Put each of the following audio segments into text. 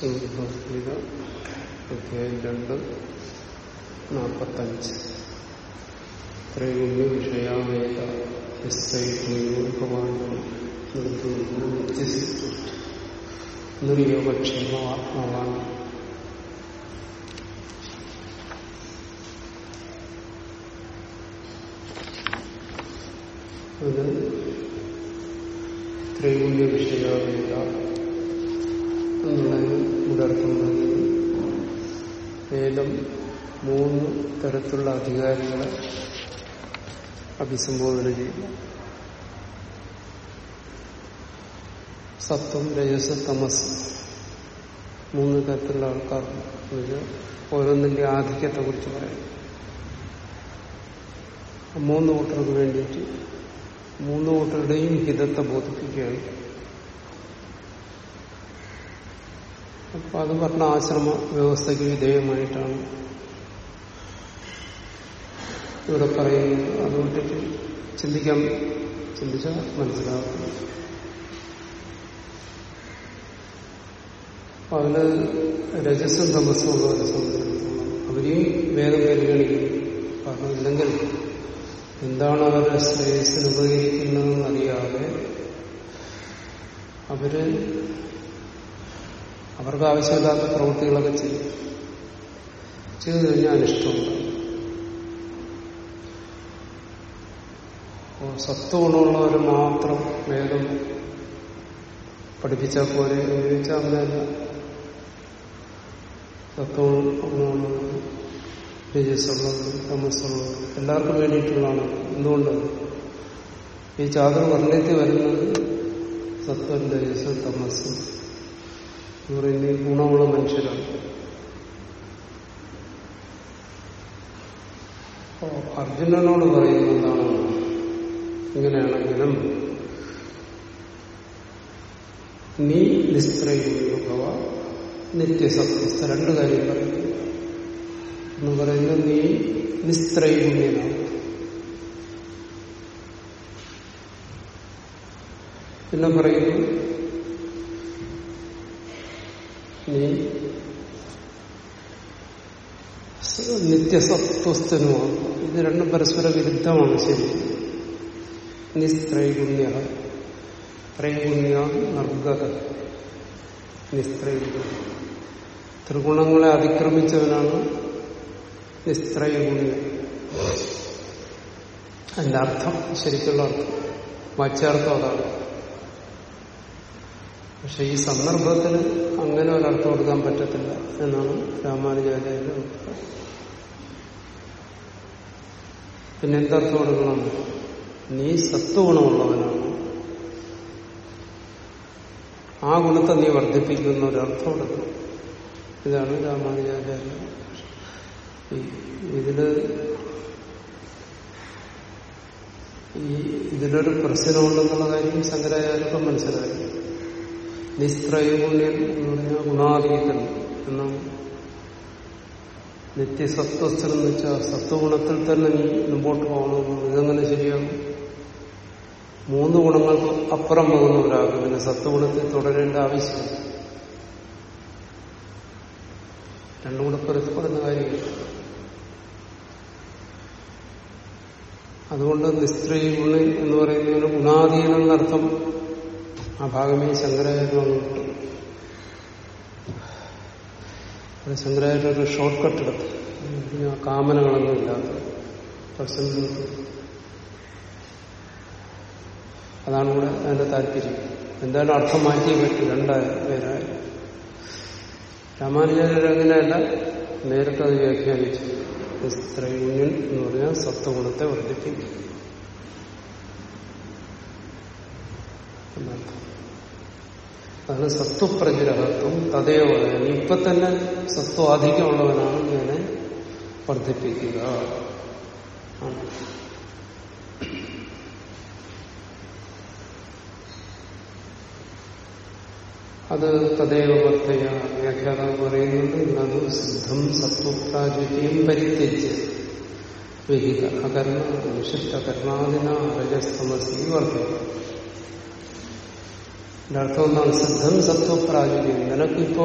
ഭഗവത്ഗീത അധ്യായം രണ്ട് നാൽപ്പത്തഞ്ച് ത്രൈഗുണ്യ വിഷയാവേദ നിർയോഗക്ഷേമ ആത്മാവാണ് അത് ത്രൈഗുണ്യ വേദം മൂന്ന് തരത്തിലുള്ള അധികാരികളെ അഭിസംബോധന ചെയ്യുന്നു. സത്വം രജസ് തമസ് മൂന്ന് തരത്തിലുള്ള ആൾക്കാർ ഓരോന്നിന്റെ ആധിക്യത്തെ കുറിച്ച് പറയാം മൂന്ന് കൂട്ടർക്ക് വേണ്ടിയിട്ട് മൂന്ന് കൂട്ടരുടെയും ഹിതത്തെ ബോധിപ്പിക്കുകയാണ് അപ്പൊ അത് പറഞ്ഞ ആശ്രമ വ്യവസ്ഥയ്ക്ക് വിധേയമായിട്ടാണ്. ഇവിടെ പറയുന്നത്. അതുകൊണ്ട് ചിന്തിക്കാൻ ചിന്തിച്ചാൽ മനസ്സിലാക്കും. അപ്പൊ അതിൽ രജസ്സും തമസ്സും ഉള്ളവരെ സംബന്ധിച്ചിടത്തോളം അവരെയും വേദം പരിഗണിക്കും. കാരണം ഇല്ലെങ്കിൽ എന്താണ് അവരുടെ ശ്രേയസ്സിന് ഉപകരിക്കുന്നതെന്ന് അറിയാതെ അവർ അവർക്ക് ആവശ്യമില്ലാത്ത പ്രവൃത്തികളൊക്കെ ചെയ്യും. ചെയ്തു കഴിഞ്ഞാൽ അനിഷ്ടമുണ്ട് സത്വഗുണമുള്ളവർ മാത്രം വേദം പഠിപ്പിച്ചാൽ പോലെ ചോദിച്ചാൽ അങ്ങനെയല്ല സത്വഗുണമുള്ളവർ രജസുള്ളവർ തമസുള്ളവർ എല്ലാവർക്കും വേണ്ടിയിട്ടുള്ളതാണ്. എന്തുകൊണ്ട്? ഈ ചാതുർ വർണത്തിൽ വരുന്നത് സത്വം രജസ് തമസ് എന്ന് പറയുന്നത് ഗുണമുള്ള മനുഷ്യരാണ്. അപ്പോ അർജുനനോട് പറയുന്നത് എന്താണ്? ഇങ്ങനെയാണെങ്കിലും നീ നിസ്ത്രയുഭവ നിത്യസത്യസ്ഥ രണ്ട് കാര്യം പറയുന്നു എന്ന് പറയുന്നത് നീ നിസ്ത്രൈഗുണ്യനാണ് പിന്നെ പറയുന്നു നീ നിത്യസത്വസ്ഥനുമാണ് ഇത് രണ്ടും പരസ്പര വിരുദ്ധമാണ് ശരി. നിസ്ത്രൈഗുണ്യ ത്രൈഗുണ്യ നർഗത. നിസ്ത്രൈഗുണ്യ ത്രിഗുണങ്ങളെ അതിക്രമിച്ചവനാണ് നിസ്ത്രൈഗുണ്യം അതിന്റെ അർത്ഥം ശരിക്കുള്ള അർത്ഥം. വാച്യാർത്ഥം അതാണ്. പക്ഷെ ഈ സന്ദർഭത്തിൽ അങ്ങനെ ഒരർത്ഥം കൊടുക്കാൻ പറ്റത്തില്ല എന്നാണ് രാമാനുചാര്യന്റെ അഭിപ്രായം പിന്നെ എന്തർത്ഥം കൊടുക്കണം? നീ സത്വഗുണമുള്ളവനാണ്. ആ ഗുണത്തെ നീ വർദ്ധിപ്പിക്കുന്ന ഒരർത്ഥം കൊടുക്കണം. ഇതാണ് രാമാനുചാര്യ ഇതിൽ ഈ ഇതിലൊരു പ്രശ്നമുണ്ടെന്നുള്ള കാര്യം ശങ്കരാചാര്യപ്പം മനസ്സിലായി. നിസ്ത്രൈഗുണ്യം എന്ന് ഗുണാതീതൻ എന്നും നിത്യസത്വസ്ഥൻ എന്ന് വെച്ചാൽ സത്വഗുണത്തിൽ തന്നെ മുമ്പോട്ട് പോകണമെന്ന് ഇതങ്ങനെ ശരിയാകും? മൂന്ന് ഗുണങ്ങൾക്ക് അപ്പുറം പോകുന്ന ഒരാൾക്ക് പിന്നെ സത്വഗുണത്തിൽ തുടരേണ്ട ആവശ്യമില്ല രണ്ടും കൂടെ പൊരുത്തപ്പെടുന്ന കാര്യമില്ല. അതുകൊണ്ട് നിസ്ത്രീ ഗുണി എന്ന് പറയുന്നതിന് ഗുണാധീനം എന്നർത്ഥം ആ ഭാഗമേ ശങ്കരാചാര്യ അത് ശങ്കരാചാര്യ ഒരു ഷോർട്ട് കട്ട് എടുത്തു. കാമനകളൊന്നും ഇല്ലാത്ത പ്രശ്നം അതാണ് ഇവിടെ അതിന്റെ താല്പര്യം. എന്തായാലും അർത്ഥം മാറ്റിയേ പറ്റും രണ്ടായ പേരായ. രാമാനുചാര്യർ അങ്ങനെയല്ല നേരത്തെ അത് വ്യാഖ്യാനിച്ചു. സ്ത്രൈഗുണ്യൻ എന്ന് പറഞ്ഞാൽ സത്വഗുണത്തെ വർദ്ധിപ്പിക്കും എന്നർത്ഥം അതാണ് സത്വപ്രചരഹത്വം തദയോ ഇപ്പൊ തന്നെ സത്വാധികമുള്ളവനാണ് ഇങ്ങനെ വർദ്ധിപ്പിക്കുക. അത് തദൈവ വർത്തയ വ്യാഖ്യാതാവ് പറയുന്നുണ്ട് സിദ്ധം സത്വപ്രാചുര്യം പരിത്യജ് വിഹിത അകർണ നിഷിദ്ധ കർണാദിന രജസ്തമസി എന്റെ അർത്ഥം ഒന്നാണ് സിദ്ധം സത്വപ്രാചുര്യം നിനക്കിപ്പോ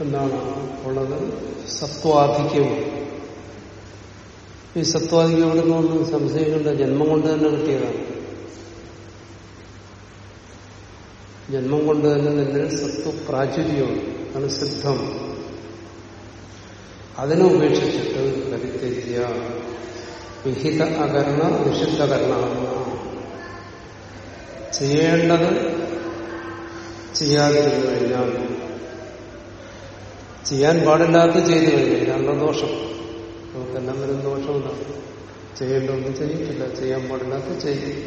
എന്താണ് ഉള്ളത് സത്വാധിക്യവും ഈ സത്വാധിക്യം ഇവിടെ നിന്നൊന്നും സംശയിക്കേണ്ട ജന്മം കൊണ്ട് തന്നെ കിട്ടിയതാണ് ജന്മം കൊണ്ട് തന്നെ നിന്നിൽ സത്വപ്രാചുര്യമാണ് അതാണ് സിദ്ധം അതിനെ ഉപേക്ഷിച്ചിട്ട് പരിത്യജ്യ വിഹിത അകർണ നിഷിദ്ധകരണ ചെയ്യേണ്ടത് ചെയ്യാതിരുന്നു കഴിഞ്ഞാൽ ചെയ്യാൻ പാടില്ലാത്ത ചെയ്തു കഴിഞ്ഞാൽ ദോഷം. ദോഷം നമുക്കെല്ലാം വരുന്ന ദോഷമില്ല ചെയ്യേണ്ടതൊന്നും ചെയ്യത്തില്ല ചെയ്യാൻ പാടില്ലാത്ത ചെയ്യും.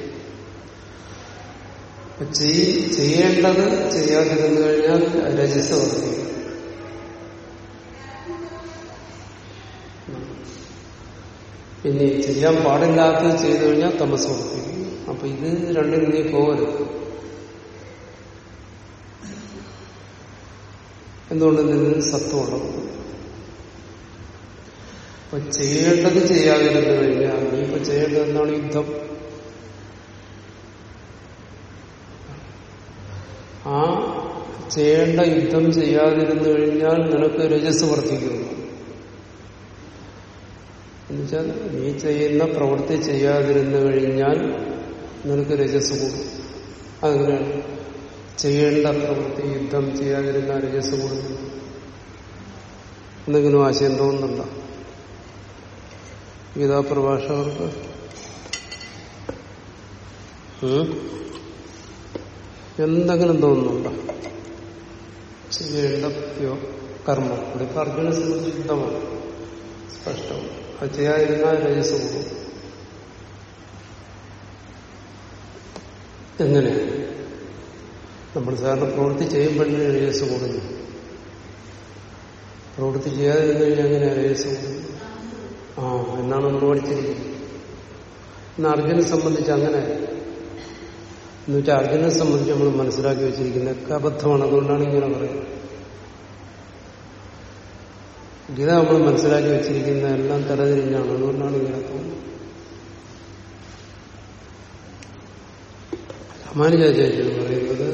ചെയ്യേണ്ടത് ചെയ്യാതിരുന്നു കഴിഞ്ഞാൽ രജസ് വർദ്ധിക്കും പിന്നെ ചെയ്യാൻ പാടില്ലാത്തത് ചെയ്തു കഴിഞ്ഞാൽ തമസ് വർദ്ധിക്കും അപ്പൊ ഇത് രണ്ടിനും നീ പോകരുത് എന്തുകൊണ്ട് നിന്ന് സത്വമുള്ളത്? അപ്പൊ ചെയ്യേണ്ടത് ചെയ്യാതിരുന്നു കഴിഞ്ഞാൽ നീ ഇപ്പൊ ചെയ്യേണ്ടത് എന്താണ് യുദ്ധം? ആ ചെയ്യേണ്ട യുദ്ധം ചെയ്യാതിരുന്നു കഴിഞ്ഞാൽ നിനക്ക് രജസ് വർദ്ധിക്കുന്നു. എന്നുവെച്ചാൽ നീ ചെയ്യുന്ന പ്രവൃത്തി ചെയ്യാതിരുന്നു കഴിഞ്ഞാൽ നിനക്ക് രജസ് കൂടും. അതെങ്ങനെയാണ്? ചെയ്യേണ്ട പ്രവൃത്തി യുദ്ധം ചെയ്യാതിരുന്ന രജസ് കൂടുന്നു. എന്തെങ്കിലും ആശയം തോന്നുന്നുണ്ട? ഗീതാപ്രഭാഷകർക്ക് എന്തെങ്കിലും തോന്നുന്നുണ്ട? ചെയ്യേണ്ട കർമ്മം. ഇതിപ്പോ അർജുന യുദ്ധമാണ് സ്പഷ്ടം അത് ചെയ്യാതിരുന്നാൽ രജസ് കൂടും. എങ്ങനെ? നമ്മൾ സാധാരണ പ്രവൃത്തി ചെയ്യുമ്പോഴേ രേസ് കൂടുന്നു പ്രവൃത്തി ചെയ്യാതിരുന്നു കഴിഞ്ഞാൽ എങ്ങനെ രേസ് ആ എന്നാണ് നമ്മൾ പഠിച്ചിരിക്കുന്നത്. എന്നാൽ അർജുനെ സംബന്ധിച്ച് അങ്ങനെ. എന്നുവെച്ചാൽ അർജുനെ സംബന്ധിച്ച് നമ്മൾ മനസ്സിലാക്കി വെച്ചിരിക്കുന്നതൊക്കെ അബദ്ധമാണ്. അതുകൊണ്ടാണ് ഇങ്ങനെ പറയുന്നത്. ഗീത നമ്മൾ മനസ്സിലാക്കി വെച്ചിരിക്കുന്ന എല്ലാം തലതിരിഞ്ഞാണ്. അതുകൊണ്ടാണ് ഇങ്ങനെ തോന്നുന്നത്. രാമാനുജാചാര്യൻ പറയുന്നത്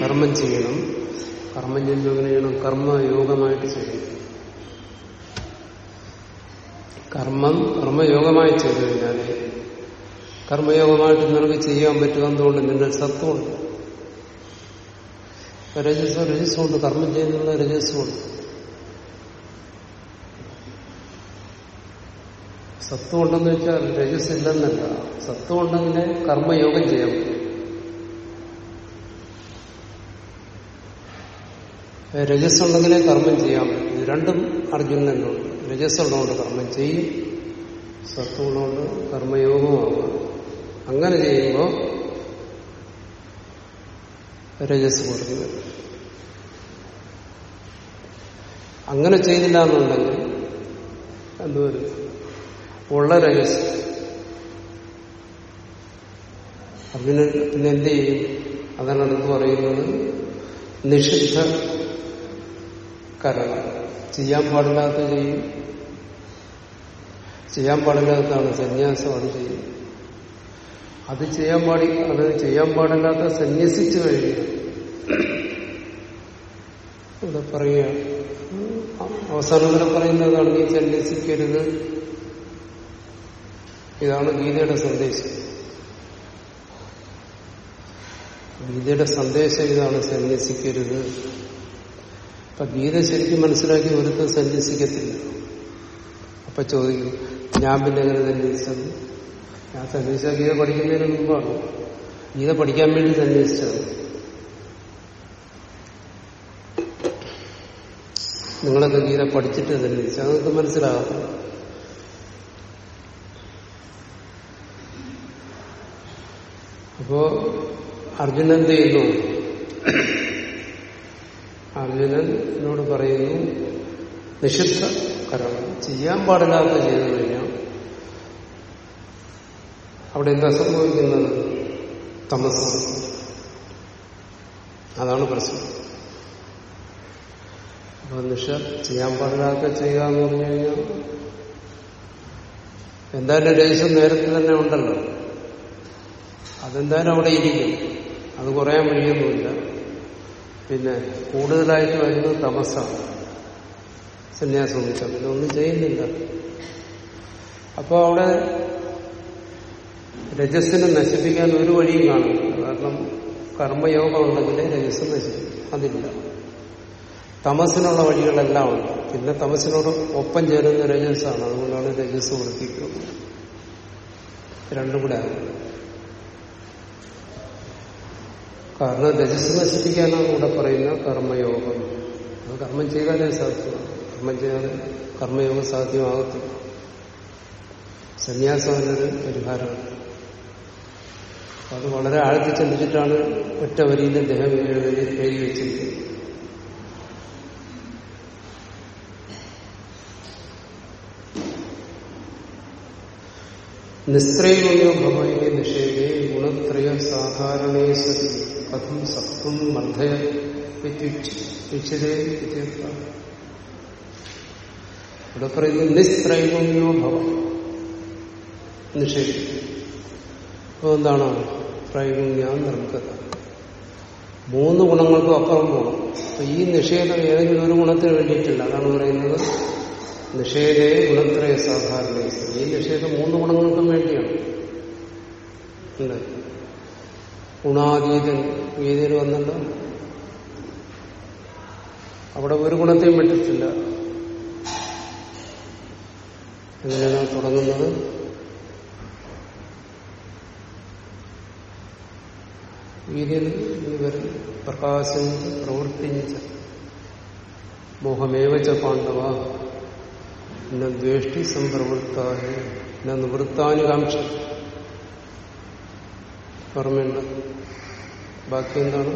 കർമ്മം ചെയ്യണം കർമ്മം ചെയ്യുമ്പോൾ എങ്ങനെ ചെയ്യണം കർമ്മയോഗമായിട്ട് ചെയ്യണം. കർമ്മം കർമ്മയോഗമായി ചെയ്തു കഴിഞ്ഞാൽ കർമ്മയോഗമായിട്ട് നിനക്ക് ചെയ്യാൻ പറ്റുക എന്തുകൊണ്ട് നിന്റെ സത്വമുണ്ട്. രജസ്വ രജസ്വമുണ്ട് കർമ്മം ചെയ്യുന്നുള്ള രജസ്സുണ്ട്. സത്വം ഉണ്ടെന്ന് വെച്ചാൽ രജസ് ഇല്ലെന്നല്ല സത്വം കർമ്മയോഗം ചെയ്യാൻ പറ്റും. രജസ് ഉണ്ടെങ്കിലേ കർമ്മം ചെയ്യാൻ പറ്റും രണ്ടും അർജുനനുണ്ട് രജസ് ഉള്ളതുകൊണ്ട് കർമ്മം ചെയ്യും. സത്വമുള്ളതുകൊണ്ട് കർമ്മയോഗമാകും അങ്ങനെ ചെയ്യുമ്പോൾ രജസ് കുറഞ്ഞു അങ്ങനെ ചെയ്തില്ല എന്നുണ്ടെങ്കിൽ എന്തുവരും ഉള്ള രജസ് അർജുനൻ പിന്നെ എന്ത് ചെയ്യും? അതാണ് അടുത്ത് പറയുന്നത്. നിഷിദ്ധ കരണം ചെയ്യാൻ പാടില്ലാത്ത ചെയ്യും. ചെയ്യാൻ പാടില്ലാത്തതാണ് സന്യാസം അത് ചെയ്യും. അത് ചെയ്യാൻ പാടി അത് ചെയ്യാൻ പാടില്ലാത്ത സന്യസിച്ചു കഴിഞ്ഞു ഇവിടെ പറയുക അവസാനം വരെ പറയുന്നതാണ് നീ സന്യസിക്കരുത്. ഇതാണ് ഗീതയുടെ സന്ദേശം. ഗീതയുടെ സന്ദേശം ഇതാണ് സന്യസിക്കരുത്. അപ്പൊ ഗീത ശരിക്കും മനസ്സിലാക്കി ഒരുത്ത് സന്യസിക്കത്തില്ല. അപ്പൊ ചോദിക്കും ഞാൻ പിന്നെ എങ്ങനെ സന്യസിച്ചത്? ഞാൻ സന്യസിച്ച ഗീത പഠിക്കുന്നതിന് മുമ്പാണ്. ഗീത പഠിക്കാൻ വേണ്ടി സന്യസിച്ചത്. നിങ്ങളൊക്കെ ഗീത പഠിച്ചിട്ട് സന്യസിച്ചു അതൊക്കെ മനസ്സിലാകാം അപ്പോ അർജുനൻ ചെയ്യുന്നു? അർജുനൻ എന്നോട് പറയുന്നു നിഷിദ്ധ കരണം. ചെയ്യാൻ പാടില്ലാത്ത ചെയ്തു കഴിഞ്ഞാൽ അവിടെ എന്താ സംഭവിക്കുന്നത്? തമസ്. അതാണ് പ്രശ്നം. അപ്പൊ നിഷ ചെയ്യാൻ പാടില്ലാത്ത ചെയ്യുക എന്ന് പറഞ്ഞു കഴിഞ്ഞാൽ എന്തായാലും രഹസ്യം നേരത്തെ തന്നെ ഉണ്ടല്ലോ. അതെന്തായാലും അവിടെ ഇരിക്കും. അത് കുറയാൻ വഴിയൊന്നുമില്ല. പിന്നെ കൂടുതലായിട്ട് വരുന്നത് തമസാണ് സന്യാസം വെച്ചാൽ പിന്നെ ഒന്നും ചെയ്യുന്നില്ല. അപ്പോൾ അവിടെ രജസ്സിനെ നശിപ്പിക്കാൻ ഒരു വഴിയും കാണുന്നില്ല. കാരണം കർമ്മയോഗം ഉണ്ടെങ്കിൽ രജസ് നശിപ്പിക്കും. അതില്ല. തമസിനുള്ള വഴികളെല്ലാം ഉണ്ട്. പിന്നെ തമസിനോട് ഒപ്പം ചേരുന്ന രജസ്സാണ്. അതുകൊണ്ടാണ് രജസ് വർദ്ധിക്കുന്നത് രണ്ടും കൂടെ ആകും. കാരണം രജസ് നശിപ്പിക്കാനാണ് ഇവിടെ പറയുന്ന കർമ്മയോഗം. അത് കർമ്മം ചെയ്താലേ സാധ്യമാണ് കർമ്മം ചെയ്യാതെ കർമ്മയോഗം സാധ്യമാകത്തില്ല സന്യാസം എന്നൊരു പരിഹാരമാണ്. അത് വളരെ ആഴ്ത്തി ചിന്തിച്ചിട്ടാണ് ഒറ്റ വരിയിൽ ദേഹം എഴുതി വെച്ചിരിക്കുന്നത്. നിസ്ത്രയോ ഭവയെ നിഷേധേ ഗുണത്രയ സാധാരണേ സതി. കഥം സത്വം വിച്ഛിതേ ഇവിടെ പറയുന്നത് നിസ്ത്രൈഗുണ്യോ ഭവ നിഷേധിക്കും അപ്പോൾ എന്താണ് ത്രൈഗുണ്യ നിർഗത. മൂന്ന് ഗുണങ്ങൾക്കും അപ്പുറം പോകണം അപ്പൊ ഈ നിഷേധം ഏതെങ്കിലും ഒരു ഗുണത്തിന് വേണ്ടിയിട്ടില്ല. അതാണ് പറയുന്നത് നിഷേധേ ഗുണത്രയ സാധാരണ ഈ നിഷേധം മൂന്ന് ഗുണങ്ങൾക്കും വേണ്ടിയാണ്. ഉണ്ട്. ഗുണാതീതൻ ഗീതയിൽ വന്നല്ലോ അവിടെ ഒരു ഗുണത്തെയും പറ്റിച്ചില്ല എങ്ങനെയാണ് തുടങ്ങുന്നത്. ഗീതയിൽ ഇവർ പ്രകാശം പ്രവർത്തിച്ച മോഹമേവച്ച പാണ്ഡവ. എന്നെ ദ്വേഷ്ടി സംപ്രവൃത്തായ പിന്നെ നിവൃത്താനുകാംക്ഷ ഓർമ്മയുണ്ട് ബാക്കി എന്താണ്?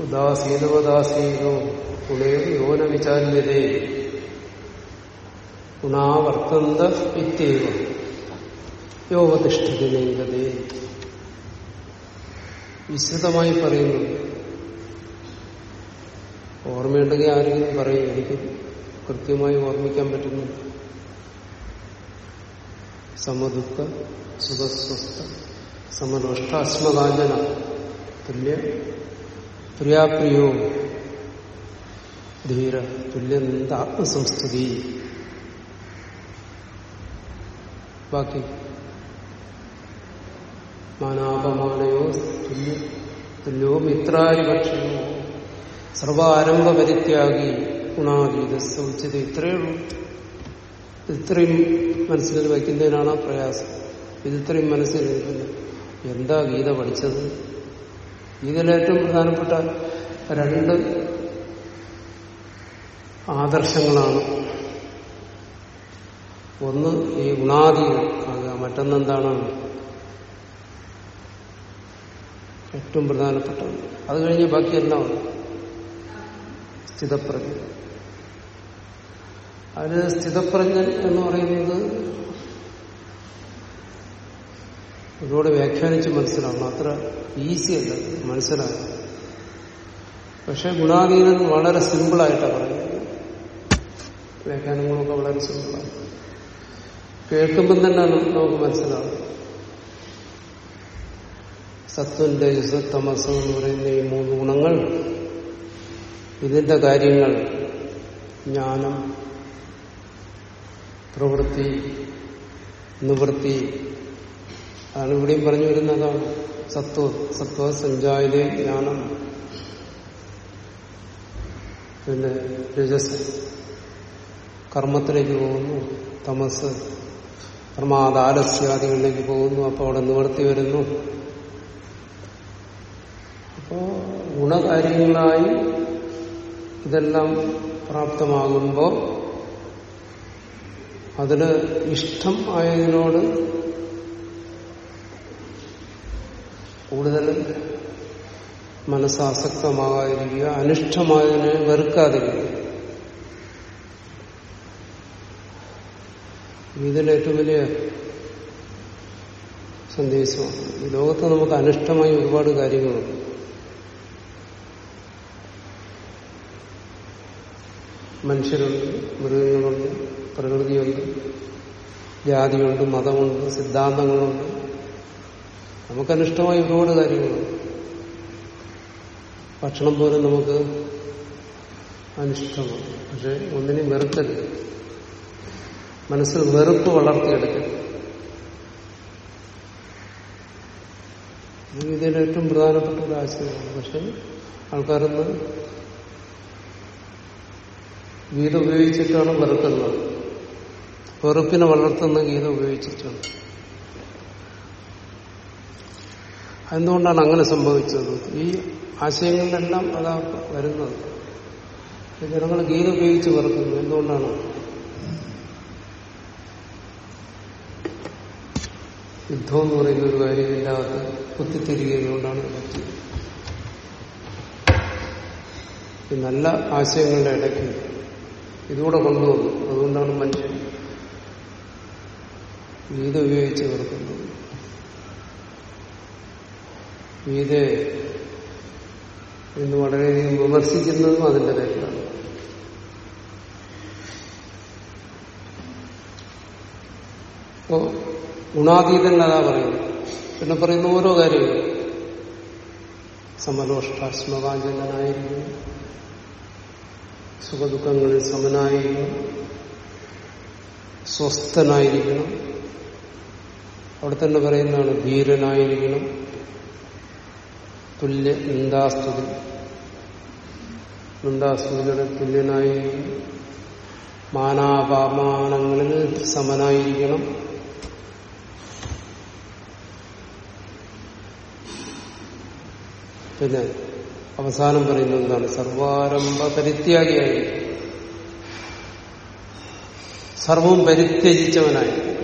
ഉദാസീനവദാസീനോ ഗുണേ യോന വിചാര്യതേ ഗുണാവർത്തന്ത ഇത്യവ യോഗതിഷ്ഠിതി വിശദമായി പറയുന്നു। ഓർമ്മയുണ്ടെങ്കിൽ ആരെങ്കിലും പറയും എനിക്ക് കൃത്യമായി ഓർമ്മിക്കാൻ പറ്റുന്നു. സമദുഃഖ സുഖസ്വസ്ഥ സമനോഷ്ടാശ്മകാഞ്ചന തുല്യ പ്രിയാപ്രിയോ ധീര തുല്യനിന്ദ ആത്മസംസ്തുതി. ബാക്കി. മാനാപമാനയോ തുല്യ തുല്യോ മിത്രാരിപക്ഷയോ സർവാരംഭ പരിത്യാഗി ഉച്ചത് ഇത്രയേ ഉള്ളൂ. ഇത്രയും മനസ്സിൽ വയ്ക്കുന്നതിനാണ് ആ പ്രയാസം. ഇതിത്രയും മനസ്സിൽ ഇരിക്കുന്നത് എന്താ ഗീത പഠിച്ചത്? ഗീതയിലെ ഏറ്റവും പ്രധാനപ്പെട്ട രണ്ട് ആദർശങ്ങളാണ്. ഒന്ന് ഈ ഗുണാതീതം ആകുക മറ്റൊന്നെന്താണ്? ഏറ്റവും പ്രധാനപ്പെട്ടത്. അത് കഴിഞ്ഞ് എന്താണ് സ്ഥിതപ്രജ്ഞ. അതിന് സ്ഥിതപ്രജ്ഞൻ എന്ന് പറയുന്നത് ഇതോടെ വ്യാഖ്യാനിച്ച് മനസ്സിലാവണം അത്ര ഈസി അല്ല മനസ്സിലാകും പക്ഷെ ഗുണാധീനൻ വളരെ സിമ്പിളായിട്ടാണ് പറയുന്നത്. വ്യാഖ്യാനങ്ങളൊക്കെ വളരെ സിമ്പിളാണ് കേൾക്കുമ്പം തന്നെ നമുക്ക് മനസ്സിലാവും. സത്വം രജസ് തമസ് എന്ന് പറയുന്ന ഈ മൂന്ന് ഗുണങ്ങൾ ഇതിന്റെ കാര്യങ്ങൾ ജ്ഞാനം പ്രവൃത്തി നിവൃത്തി. അതാണ് ഇവിടെയും പറഞ്ഞു വരുന്നതാണ് സത്വ സത്വ സഞ്ചായത ജ്ഞാനം. പിന്നെ രജസ് കർമ്മത്തിലേക്ക് പോകുന്നു തമസ് കർമാദാലസ്യാദികളിലേക്ക് പോകുന്നു അപ്പോൾ അവിടെ നിവർത്തി വരുന്നു. അപ്പോ ഗുണകാര്യങ്ങളായി ഇതെല്ലാം പ്രാപ്തമാകുമ്പോൾ അതിന് ഇഷ്ടം ആയതിനോട് കൂടുതൽ മനസ്സാസക്തമാകാതിരിക്കുക അനിഷ്ടമായതിനെ വെറുക്കാതിരിക്കുക. ഇതിൽ ഏറ്റവും വലിയ സന്ദേശമാണ്. ഈ ലോകത്ത് നമുക്ക് അനിഷ്ടമായി ഒരുപാട് കാര്യങ്ങളുണ്ട്. മനുഷ്യരുണ്ട് മൃഗങ്ങളുണ്ട് പ്രകൃതിയുണ്ട് ജാതിയുണ്ട് മതമുണ്ട് സിദ്ധാന്തങ്ങളുണ്ട്. നമുക്കനിഷ്ടമായ ഒരുപാട് കാര്യങ്ങളുണ്ട്. ഭക്ഷണം പോലും നമുക്ക് അനിഷ്ടമാണ്. പക്ഷെ ഒന്നിനും വെറുക്കരുത് മനസ്സിൽ വെറുപ്പ് വളർത്തിയെടുക്കരുത് ഇത് ഇതിന്റെ ഏറ്റവും പ്രധാനപ്പെട്ട ഒരു ആശയമാണ്. പക്ഷെ ആൾക്കാരൊന്ന് ഗീത ഉപയോഗിച്ചിട്ടാണ് വെറുക്കുന്നത്. വെറുപ്പിനെ വളർത്തുന്ന ഗീത ഉപയോഗിച്ചിട്ടുണ്ട്. എന്തുകൊണ്ടാണ് അങ്ങനെ സംഭവിച്ചത്? ഈ ആശയങ്ങളിലെല്ലാം അതാ വരുന്നത്. ജനങ്ങൾ ഗീത ഉപയോഗിച്ച് വെറുക്കുന്നു. എന്തുകൊണ്ടാണ്? യുദ്ധം എന്ന് പറയുന്ന ഒരു കാര്യമില്ലാതെ കുത്തിത്തിരികൊണ്ടാണ് നല്ല ആശയങ്ങളുടെ ഇടയ്ക്ക് ഇതുകൂടെ കൊണ്ടുവന്നു. അതുകൊണ്ടാണ് മനുഷ്യൻ ഗീത ഉപയോഗിച്ച് വെറുക്കുന്നത് വീത ഇന്ന് വളരെയധികം വിമർശിക്കുന്നതും അതിന്റെ പേരിലാണ് അപ്പോ ഗുണാതീതൻ പറയുന്നു. പിന്നെ പറയുന്ന ഓരോ കാര്യവും സമലോഷ്ടാശ്മകാഞ്ചനായിരിക്കും സുഖദുഃഖങ്ങളിൽ സമനായിരിക്കണം സ്വസ്ഥനായിരിക്കണം അവിടെ തന്നെ പറയുന്നതാണ് ധീരനായിരിക്കണം. തുല്യ നിന്ദാസ്തുതി. നിന്ദാസ്തുതിയുടെ തുല്യനായിരിക്കണം മാനാപമാനങ്ങളിൽ സമനായിരിക്കണം. പിന്നെ അവസാനം പറയുന്നത് എന്താണ്? സർവാരംഭ പരിത്യാഗിയായി. സർവവും പരിത്യജിച്ചവനായി.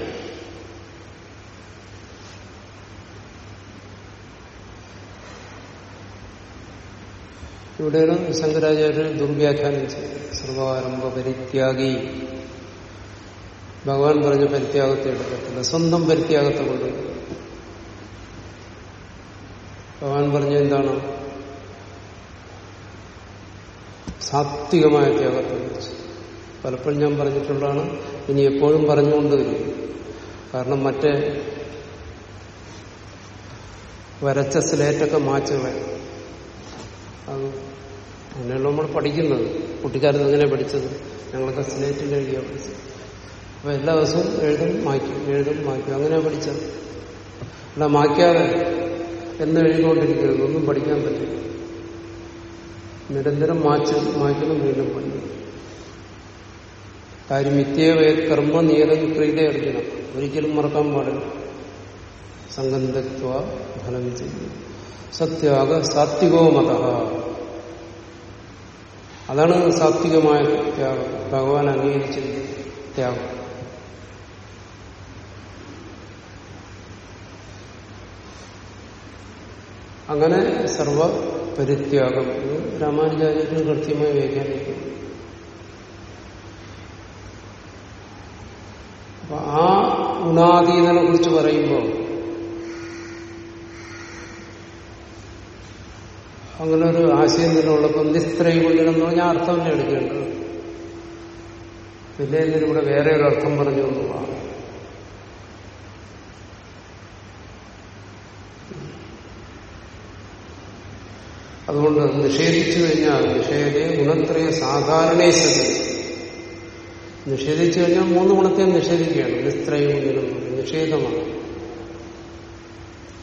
ഇവിടെയാണ് ശങ്കരാചാര്യർ ദുർവ്യാഖ്യാനം ചെയ്തത് സർവാരംഭ പരിത്യാഗി. ഭഗവാൻ പറഞ്ഞ പരിത്യാഗത്തെ എടുക്കത്തില്ല. സ്വന്തം പരിത്യാഗത്തെ കൊണ്ട് ഭഗവാൻ പറഞ്ഞ എന്താണ്? സാത്വികമായ ത്യാഗത്തെ കുറിച്ച് പലപ്പോഴും ഞാൻ പറഞ്ഞിട്ടുള്ളതാണ് ഇനി എപ്പോഴും പറഞ്ഞുകൊണ്ട് വരും കാരണം മറ്റേ വരച്ച സ്ലേറ്റൊക്കെ മാച്ചുകളെ അത് അങ്ങനെയുള്ള നമ്മൾ പഠിക്കുന്നത്. കുട്ടിക്കാലത്ത് എങ്ങനെ പഠിച്ചത്? ഞങ്ങളൊക്കെ സ്നേഹത്തിൽ എഴുതിയാണ് പഠിച്ചത് അപ്പൊ എല്ലാ ദിവസവും എഴുതും മായ്ക്കും എഴുതും മായ്ക്കും അങ്ങനെ പഠിച്ചത്. അല്ല മായ്ക്കാതെ എന്ന് എഴുതിക്കൊണ്ടിരിക്കുന്നത് ഒന്നും പഠിക്കാൻ പറ്റില്ല. നിരന്തരം മാച്ച് മായ്ക്കണം വീണ്ടും പഠിക്കും കാര്യം മിഥ്യവേ കർമ്മ നിയതം ക്രീഡ അടിക്കണം ഒരിക്കലും മറക്കാൻ പാടില്ല. സംഗന്ധത്വ ഫലം ചെയ്യും സത്യാഗ സാത്വികോ മത. അതാണ് സാത്വികമായ ത്യാഗം. ഭഗവാൻ അംഗീകരിച്ചിരിക്കുന്ന ത്യാഗം. അങ്ങനെ സർവ പരിത്യാഗം ഇത് രാമാനുജാചാര്യൻ കൃത്യമായി വ്യാഖ്യാനിക്കുന്നു. അപ്പൊ ആ ഗുണാതീതനെ കുറിച്ച് പറയുമ്പോൾ അങ്ങനെ ഒരു ആശയം തന്നെ ഉള്ളപ്പോൾ നിസ്ത്രൈകുണ്യം എന്ന് പറഞ്ഞാൽ അർത്ഥമല്ലേ എടുക്കേണ്ടത്. പിന്നെ ഇതിലൂടെ വേറെ ഒരു അർത്ഥം പറഞ്ഞു എന്നുള്ളതാണ് അതുകൊണ്ട് നിഷേധിച്ചു കഴിഞ്ഞാൽ നിഷേധി ഗുണത്രയ സാധാരണേശ്വരി നിഷേധിച്ചു കഴിഞ്ഞാൽ മൂന്ന് ഗുണത്തെയും നിഷേധിക്കുകയാണ്. നിസ്ത്രയും ഗുണം നിഷേധമാണ്.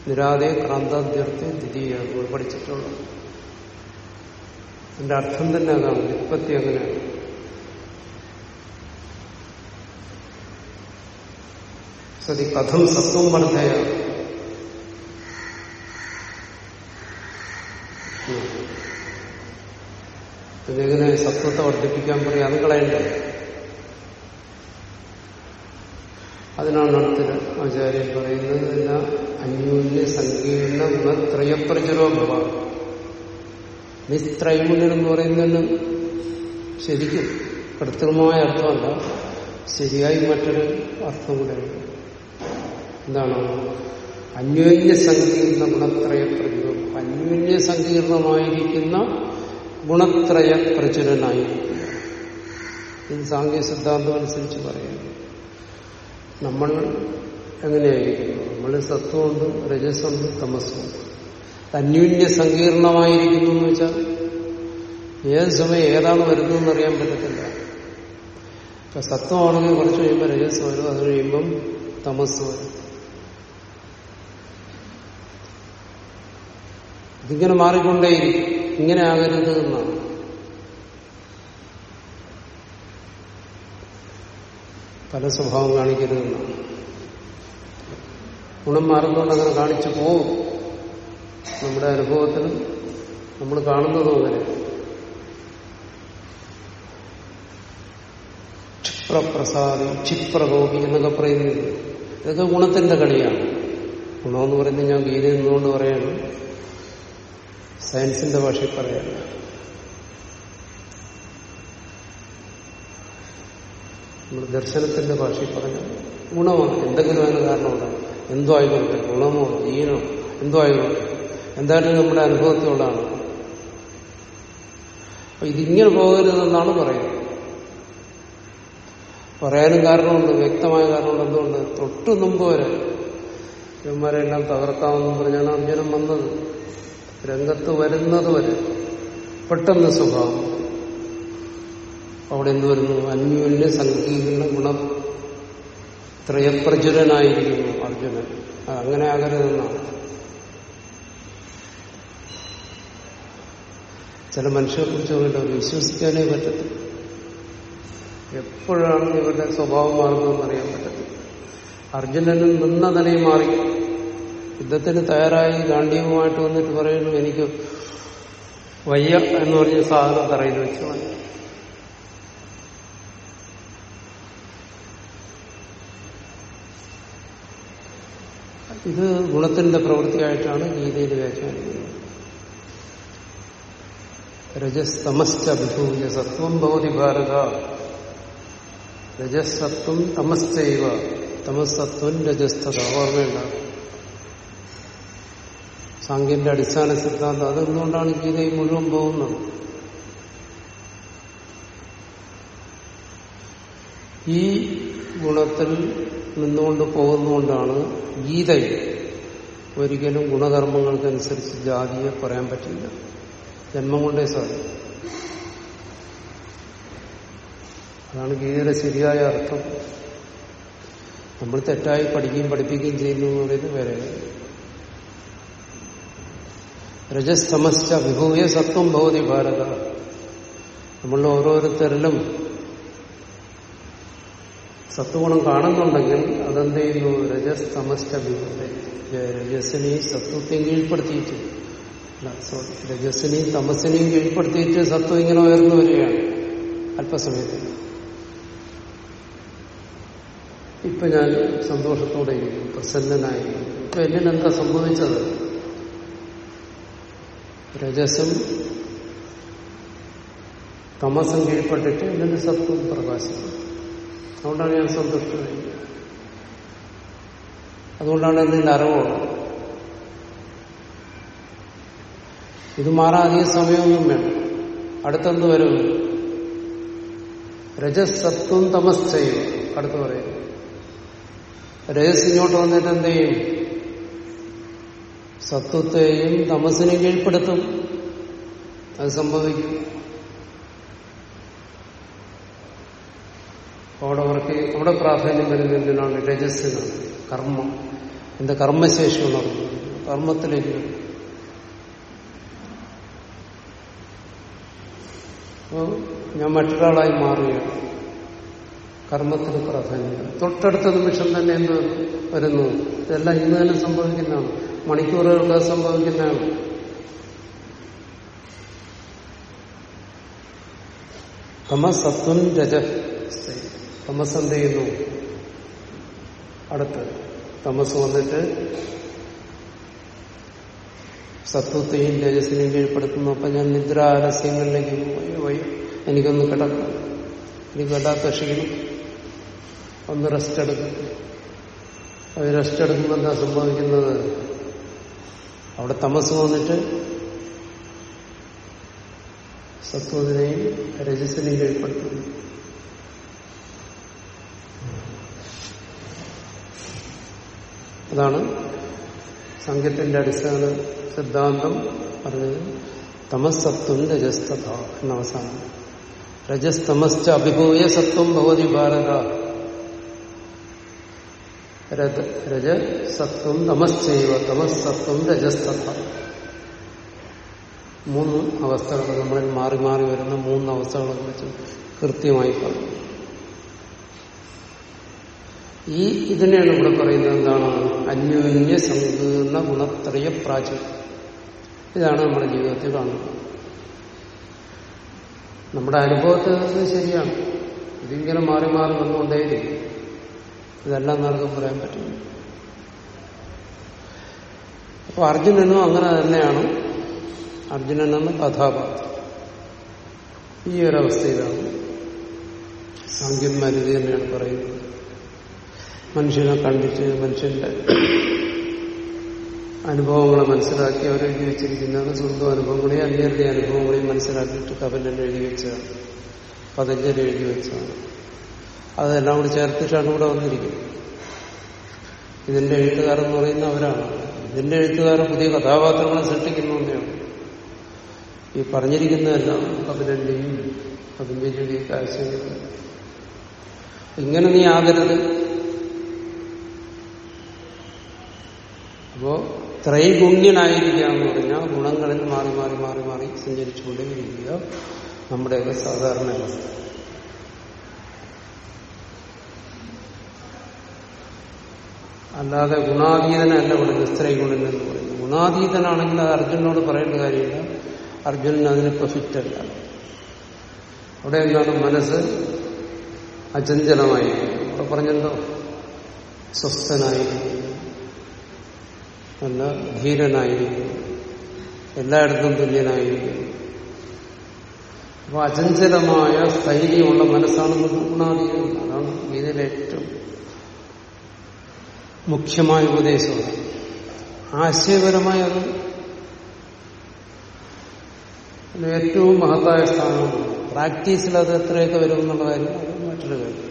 നിരാതെ ക്രാന്താദ്യർത്ഥ ദ്വിതീയ നമ്മൾ പഠിച്ചിട്ടുള്ളത് അതിന്റെ അർത്ഥം തന്നെ അതാണ്. വിത്പത്തി അങ്ങനെയാണ് സതി കഥം സത്വം വർദ്ധയ പിന്നെങ്ങനെ സത്വത്തെ വർദ്ധിപ്പിക്കാൻ പറയാം? അത് കളയണ്ടേ? അതിനാണ് അടുത്തത് ആചാര്യൻ പറയുന്നത് എന്നാ അന്യോന്യ സങ്കീർണ ഗുണത്രയപ്രചുരോ ഭവ നിസ്ത്രൈമുണ്യൻ എന്ന് പറയുന്നതിന് ശരിക്കും കൃത്രിമമായ അർത്ഥമല്ല. ശരിയായി മറ്റൊരു അർത്ഥം കൂടെ എന്താണ്? അന്യോന്യ സങ്കീർണ ഗുണത്രയ പ്രചുരം അന്യോന്യ സങ്കീർണമായിരിക്കുന്ന ഗുണത്രയ പ്രചുരനായി ഇത് സാങ്കേതിക സിദ്ധാന്തം അനുസരിച്ച് പറയുന്നു. നമ്മൾ എങ്ങനെയായിരിക്കുന്നു? നമ്മൾ സത്വമുണ്ട് രജസുണ്ട് തമസ്സുണ്ട്. അന്യൂന്യ സങ്കീർണമായിരിക്കുന്നു എന്ന് വെച്ചാൽ ഏത് സമയം ഏതാണ് വരുന്നതെന്ന് അറിയാൻ പറ്റത്തില്ല. ഇപ്പൊ സത്വമാണെങ്കിൽ കുറച്ച് കഴിയുമ്പോൾ രജസ് വരും അത് കഴിയുമ്പം തമസ് വരും. ഇതിങ്ങനെ മാറിക്കൊണ്ടേയിരിക്കും. ഇങ്ങനെ ആകരുത് എന്നാണ്. പല സ്വഭാവം കാണിക്കരുതെന്നാണ് ഗുണം മാറുന്നതുകൊണ്ട് അങ്ങനെ കാണിച്ചു പോവും. നമ്മുടെ അനുഭവത്തിലും നമ്മൾ കാണുന്നതും അങ്ങനെ ക്ഷിപ്രപ്രസാദി ക്ഷിപ്രകോപി എന്നൊക്കെ പറയുന്നത് ഇതൊക്കെ ഗുണത്തിന്റെ കളിയാണ്. ഗുണമെന്ന് പറയുന്നത് ഞാൻ ഗീതയിൽ നിന്നുകൊണ്ട് പറയാണ് സയൻസിന്റെ ഭാഷയിൽ പറയാണ് നമ്മൾ ദർശനത്തിന്റെ ഭാഷയിൽ പറഞ്ഞ ഗുണമാണ്. എന്തെങ്കിലും അതിന് കാരണമുണ്ടാകും എന്തോ ആയിക്കോട്ടെ ഗുണമോ ജീനോ എന്തോ ആയിക്കോട്ടെ എന്തായാലും നമ്മുടെ അനുഭവത്തോടാണ്. അപ്പൊ ഇതിങ്ങനെ പോകരുതെന്നാണ് പറയുന്നത്. പറയാനും കാരണമുണ്ട് വ്യക്തമായ കാരണമുണ്ട്. എന്തുകൊണ്ട്? തൊട്ടു മുമ്പ് വരെ ഇവന്മാരെല്ലാം തകർക്കാമെന്ന് പറഞ്ഞാണ് അർജുനൻ വന്നത്. രംഗത്ത് വരുന്നത് വരെ പെട്ടെന്ന് സ്വഭാവം. അവിടെ എന്ത് വരുന്നു? അന്യോന്യ സങ്കീർണ ഗുണം. ത്രയപ്രചുരനായിരിക്കുന്നു അർജുനൻ അങ്ങനെ ആകരുതെന്നാണ് ചില മനുഷ്യരെ കുറിച്ച് വേണ്ട വിശ്വസിക്കാനേ പറ്റത്തില്ല. എപ്പോഴാണ് ഇവരുടെ സ്വഭാവം മാറുന്നതെന്ന് അറിയാൻ പറ്റത്തില്ല. അർജുനനിൽ നിന്ന നിലയിൽ മാറി. യുദ്ധത്തിന് തയ്യാറായി ഗാന്ധിയുമായിട്ട് വന്നിട്ട് പറയുന്നു എനിക്ക് വയ്യ എന്ന് പറഞ്ഞ സാധനം തറയിൽ വെച്ച് കളഞ്ഞു. ഇത് ഗുണത്തിന്റെ പ്രവൃത്തിയായിട്ടാണ് ഗീതയിൽ വ്യാഖ്യാനിക്കുന്നത് രജസ്തമശ്ച വിഭൂയ സത്വം ഭവതി ഭാരത. രജസത്വം തമസ്ചൈവ തമസത്വം രജസ്തത ഓർമ്മയുണ്ട സാങ്കേതിന്റെ അടിസ്ഥാന സിദ്ധാന്തം അതെന്തുകൊണ്ടാണ് ഗീതയിൽ മുഴുവൻ പോകുന്നത്. ഈ ഗുണത്തിൽ നിന്നുകൊണ്ട് പോകുന്നതുകൊണ്ടാണ് ഗീതയിൽ ഒരിക്കലും ഗുണകർമ്മങ്ങൾക്കനുസരിച്ച് ജാതിയെ പറയാൻ പറ്റില്ല. ജന്മം കൊണ്ടേ സാധിക്കും. അതാണ് ഗീതയുടെ ശരിയായ അർത്ഥം. നമ്മൾ തെറ്റായി പഠിക്കുകയും പഠിപ്പിക്കുകയും ചെയ്യുന്നു എന്ന് പറയുന്നത് വേറെ രജസ്തമശ്ച വിഭൂയ സത്വം ഭവതി ഭാരത. നമ്മളുടെ ഓരോരുത്തരിലും സത്വഗുണം കാണുന്നുണ്ടെങ്കിൽ അതെന്ത് ചെയ്യുന്നു? രജസ് വിഭൂത രജസിനെ സത്വത്തെയും കീഴ്പ്പെടുത്തിയിട്ട്. രജസിനെയും തമസിനെയും കീഴ്പ്പെടുത്തിയിട്ട് സത്വം ഇങ്ങനെ ഉയർന്നു വരികയാണ് അല്പസമയത്തിൽ. ഇപ്പൊ ഞാൻ സന്തോഷത്തോടെ ഇരിക്കും പ്രസന്നനായിരിക്കും ഇപ്പൊ എന്നിനെന്താ സംഭവിച്ചത്? രജസം തമസം കീഴ്പ്പെട്ടിട്ട് എന്നിന്റെ സത്വം പ്രകാശിക്കും അതുകൊണ്ടാണ് ഞാൻ സന്തുഷ്ടനായി അതുകൊണ്ടാണ് എന്തെങ്കിലും അറിവുള്ളത് ഇത് മാറാൻ അധികം സമയമൊന്നും വേണം അടുത്തെന്ത് വരും? രജസത്വം തമസ്ചയും അടുത്ത് പറയും. രജസ് ഇങ്ങോട്ട് വന്നിട്ട് എന്ത് ചെയ്യും? സത്വത്തെയും തമസിനെയും കീഴ്പ്പെടുത്തും. അത് സംഭവിക്കും. അവിടെ അവർക്ക് അവിടെ പ്രാധാന്യം വരുന്ന എന്തിനാണ്? രജസ്സിനാണ് കർമ്മം. എന്റെ കർമ്മശേഷി ഉണർന്നു കർമ്മത്തിലേക്ക് ഞാൻ മറ്റൊരാളായി മാറുകയാണ് കർമ്മത്തിന് പ്രാധാന്യം തൊട്ടടുത്ത നിമിഷം തന്നെ എന്ത് വരുന്നു? ഇതെല്ലാം ഇന്ന് തന്നെ സംഭവിക്കുന്നതാണ്. മണിക്കൂറുകൾക്ക് സംഭവിക്കുന്നതാണ്. തമസത്വം രജ തമസ് എന്ത് ചെയ്യുന്നു? അടുത്ത് തമസ് വന്നിട്ട് സത്വത്തെയും രജസിനെയും കീഴ്പ്പെടുത്തുന്നു. അപ്പൊ ഞാൻ നിദ്ര ആലസ്യങ്ങളിലേക്ക് പോയി. പോയി എനിക്കൊന്ന് കിടക്കണം. എനിക്ക് വല്ലാത്ത ക്ഷീണം. ഒന്ന് റെസ്റ്റ് എടുക്കും. അത് റെസ്റ്റ് എടുക്കുമ്പോൾ എന്താ സംഭവിക്കുന്നത്? അവിടെ തമസ് വന്നിട്ട് സത്വത്തിനെയും രജസിനെയും കീഴ്പ്പെടുത്തുന്നു. അതാണ് സംഖ്യത്തിന്റെ അടിസ്ഥാന സിദ്ധാന്തം പറഞ്ഞത്. തമസ്സത്വം രജസ്തഥ എന്ന അവസാനം. രജസ്തമശ്ച അഭിഭൂയ സത്വം ഭവതി ഭാരത. രജസത്വം തമസ്ചൈവ തമസ്സത്വം രജസ്തഥ. മൂന്ന് അവസ്ഥകൾ നമ്മളിൽ മാറി മാറി വരുന്ന മൂന്ന് അവസ്ഥകളെ കുറിച്ച് കൃത്യമായി പറഞ്ഞു. ഈ ഇതിനെയാണ് ഇവിടെ പറയുന്നത് എന്താണ്? അന്യോന്യ സങ്കീർണ ഗുണത്രയ പ്രാചീനം. ഇതാണ് നമ്മുടെ ജീവിതത്തിൽ കാണുന്നത്. നമ്മുടെ അനുഭവത്തിൽ ശരിയാണ്. ഇതിങ്ങനെ മാറി മാറി വന്നുകൊണ്ടേയിരിക്കും. ഇതെല്ലാം ആർക്കും പറയാൻ പറ്റും അപ്പൊ അർജുനനും അങ്ങനെ തന്നെയാണ്. അർജുനനെന്ന് കഥാപാത്രം. ഈ ഒരവസ്ഥയിലാണ്. സാങ്കന്മാർ ഇത് തന്നെയാണ് പറയുന്നത്. മനുഷ്യനെ കണ്ടിച്ച് മനുഷ്യന്റെ അനുഭവങ്ങളെ മനസ്സിലാക്കി അവർ എഴുതി വെച്ചിരിക്കുന്നതാണ് സ്വന്തം അനുഭവങ്ങളെയും അന്യരുടെ അനുഭവങ്ങളെയും മനസ്സിലാക്കിയിട്ട് കപലൻ എഴുതി വെച്ചതാണ്. പതഞ്ജലി എഴുതി വെച്ചതാണ്. അതെല്ലാം കൂടി ചേർത്തിട്ടാണ് ഇവിടെ വന്നിരിക്കുന്നത്. ഇതിന്റെ എഴുത്തുകാരെന്ന് പറയുന്ന അവരാണ്. ഇതിന്റെ എഴുത്തുകാരൻ പുതിയ കഥാപാത്രങ്ങളെ സൃഷ്ടിക്കുന്നതാണ് ഈ പറഞ്ഞിരിക്കുന്നതെല്ലാം കപിലന്റെയും പതഞ്ജലിയുടെയും ആശയങ്ങൾ ഇങ്ങനെ നീ ആകരുത്. അപ്പോ ത്രൈഗുണ്യനായിരിക്കുക എന്ന് പറഞ്ഞാൽ ഗുണങ്ങളിൽ മാറി മാറി മാറി മാറി സഞ്ചരിച്ചുകൊണ്ടേയിരിക്കുക നമ്മുടെയൊക്കെ സാധാരണ അവസ്ഥ. അല്ലാതെ ഗുണാതീതനല്ല ഇവിടെ നിസ്ത്രൈഗുണൻ എന്ന് പറയുന്നത്. ഗുണാതീതനാണെങ്കിൽ അത് അർജുനോട് പറയേണ്ട കാര്യമില്ല. അർജുനൻ അതിന് ഫിറ്റല്ല അവിടെ എന്താണ് മനസ്സ് അചഞ്ചലമായിരിക്കും. അവിടെ പറഞ്ഞല്ലോ സ്വസ്ഥനായിരിക്കും. നല്ല ധീരനായിരിക്കും. എല്ലായിടത്തും തുല്യനായിരിക്കും. അപ്പൊ അചഞ്ചലമായ സ്ഥൈര്യമുള്ള മനസ്സാണ് ഗുണാതീതം അതാണ് ഗീതയിലെ ഏറ്റവും മുഖ്യമായ ഉപദേശമാണ് ആശയപരമായി അത് ഏറ്റവും മഹത്തായ സ്ഥാനമാണ്. പ്രാക്ടീസിൽ അത് എത്രയൊക്കെ വരും എന്നുള്ള കാര്യം മറ്റൊരു കാര്യം.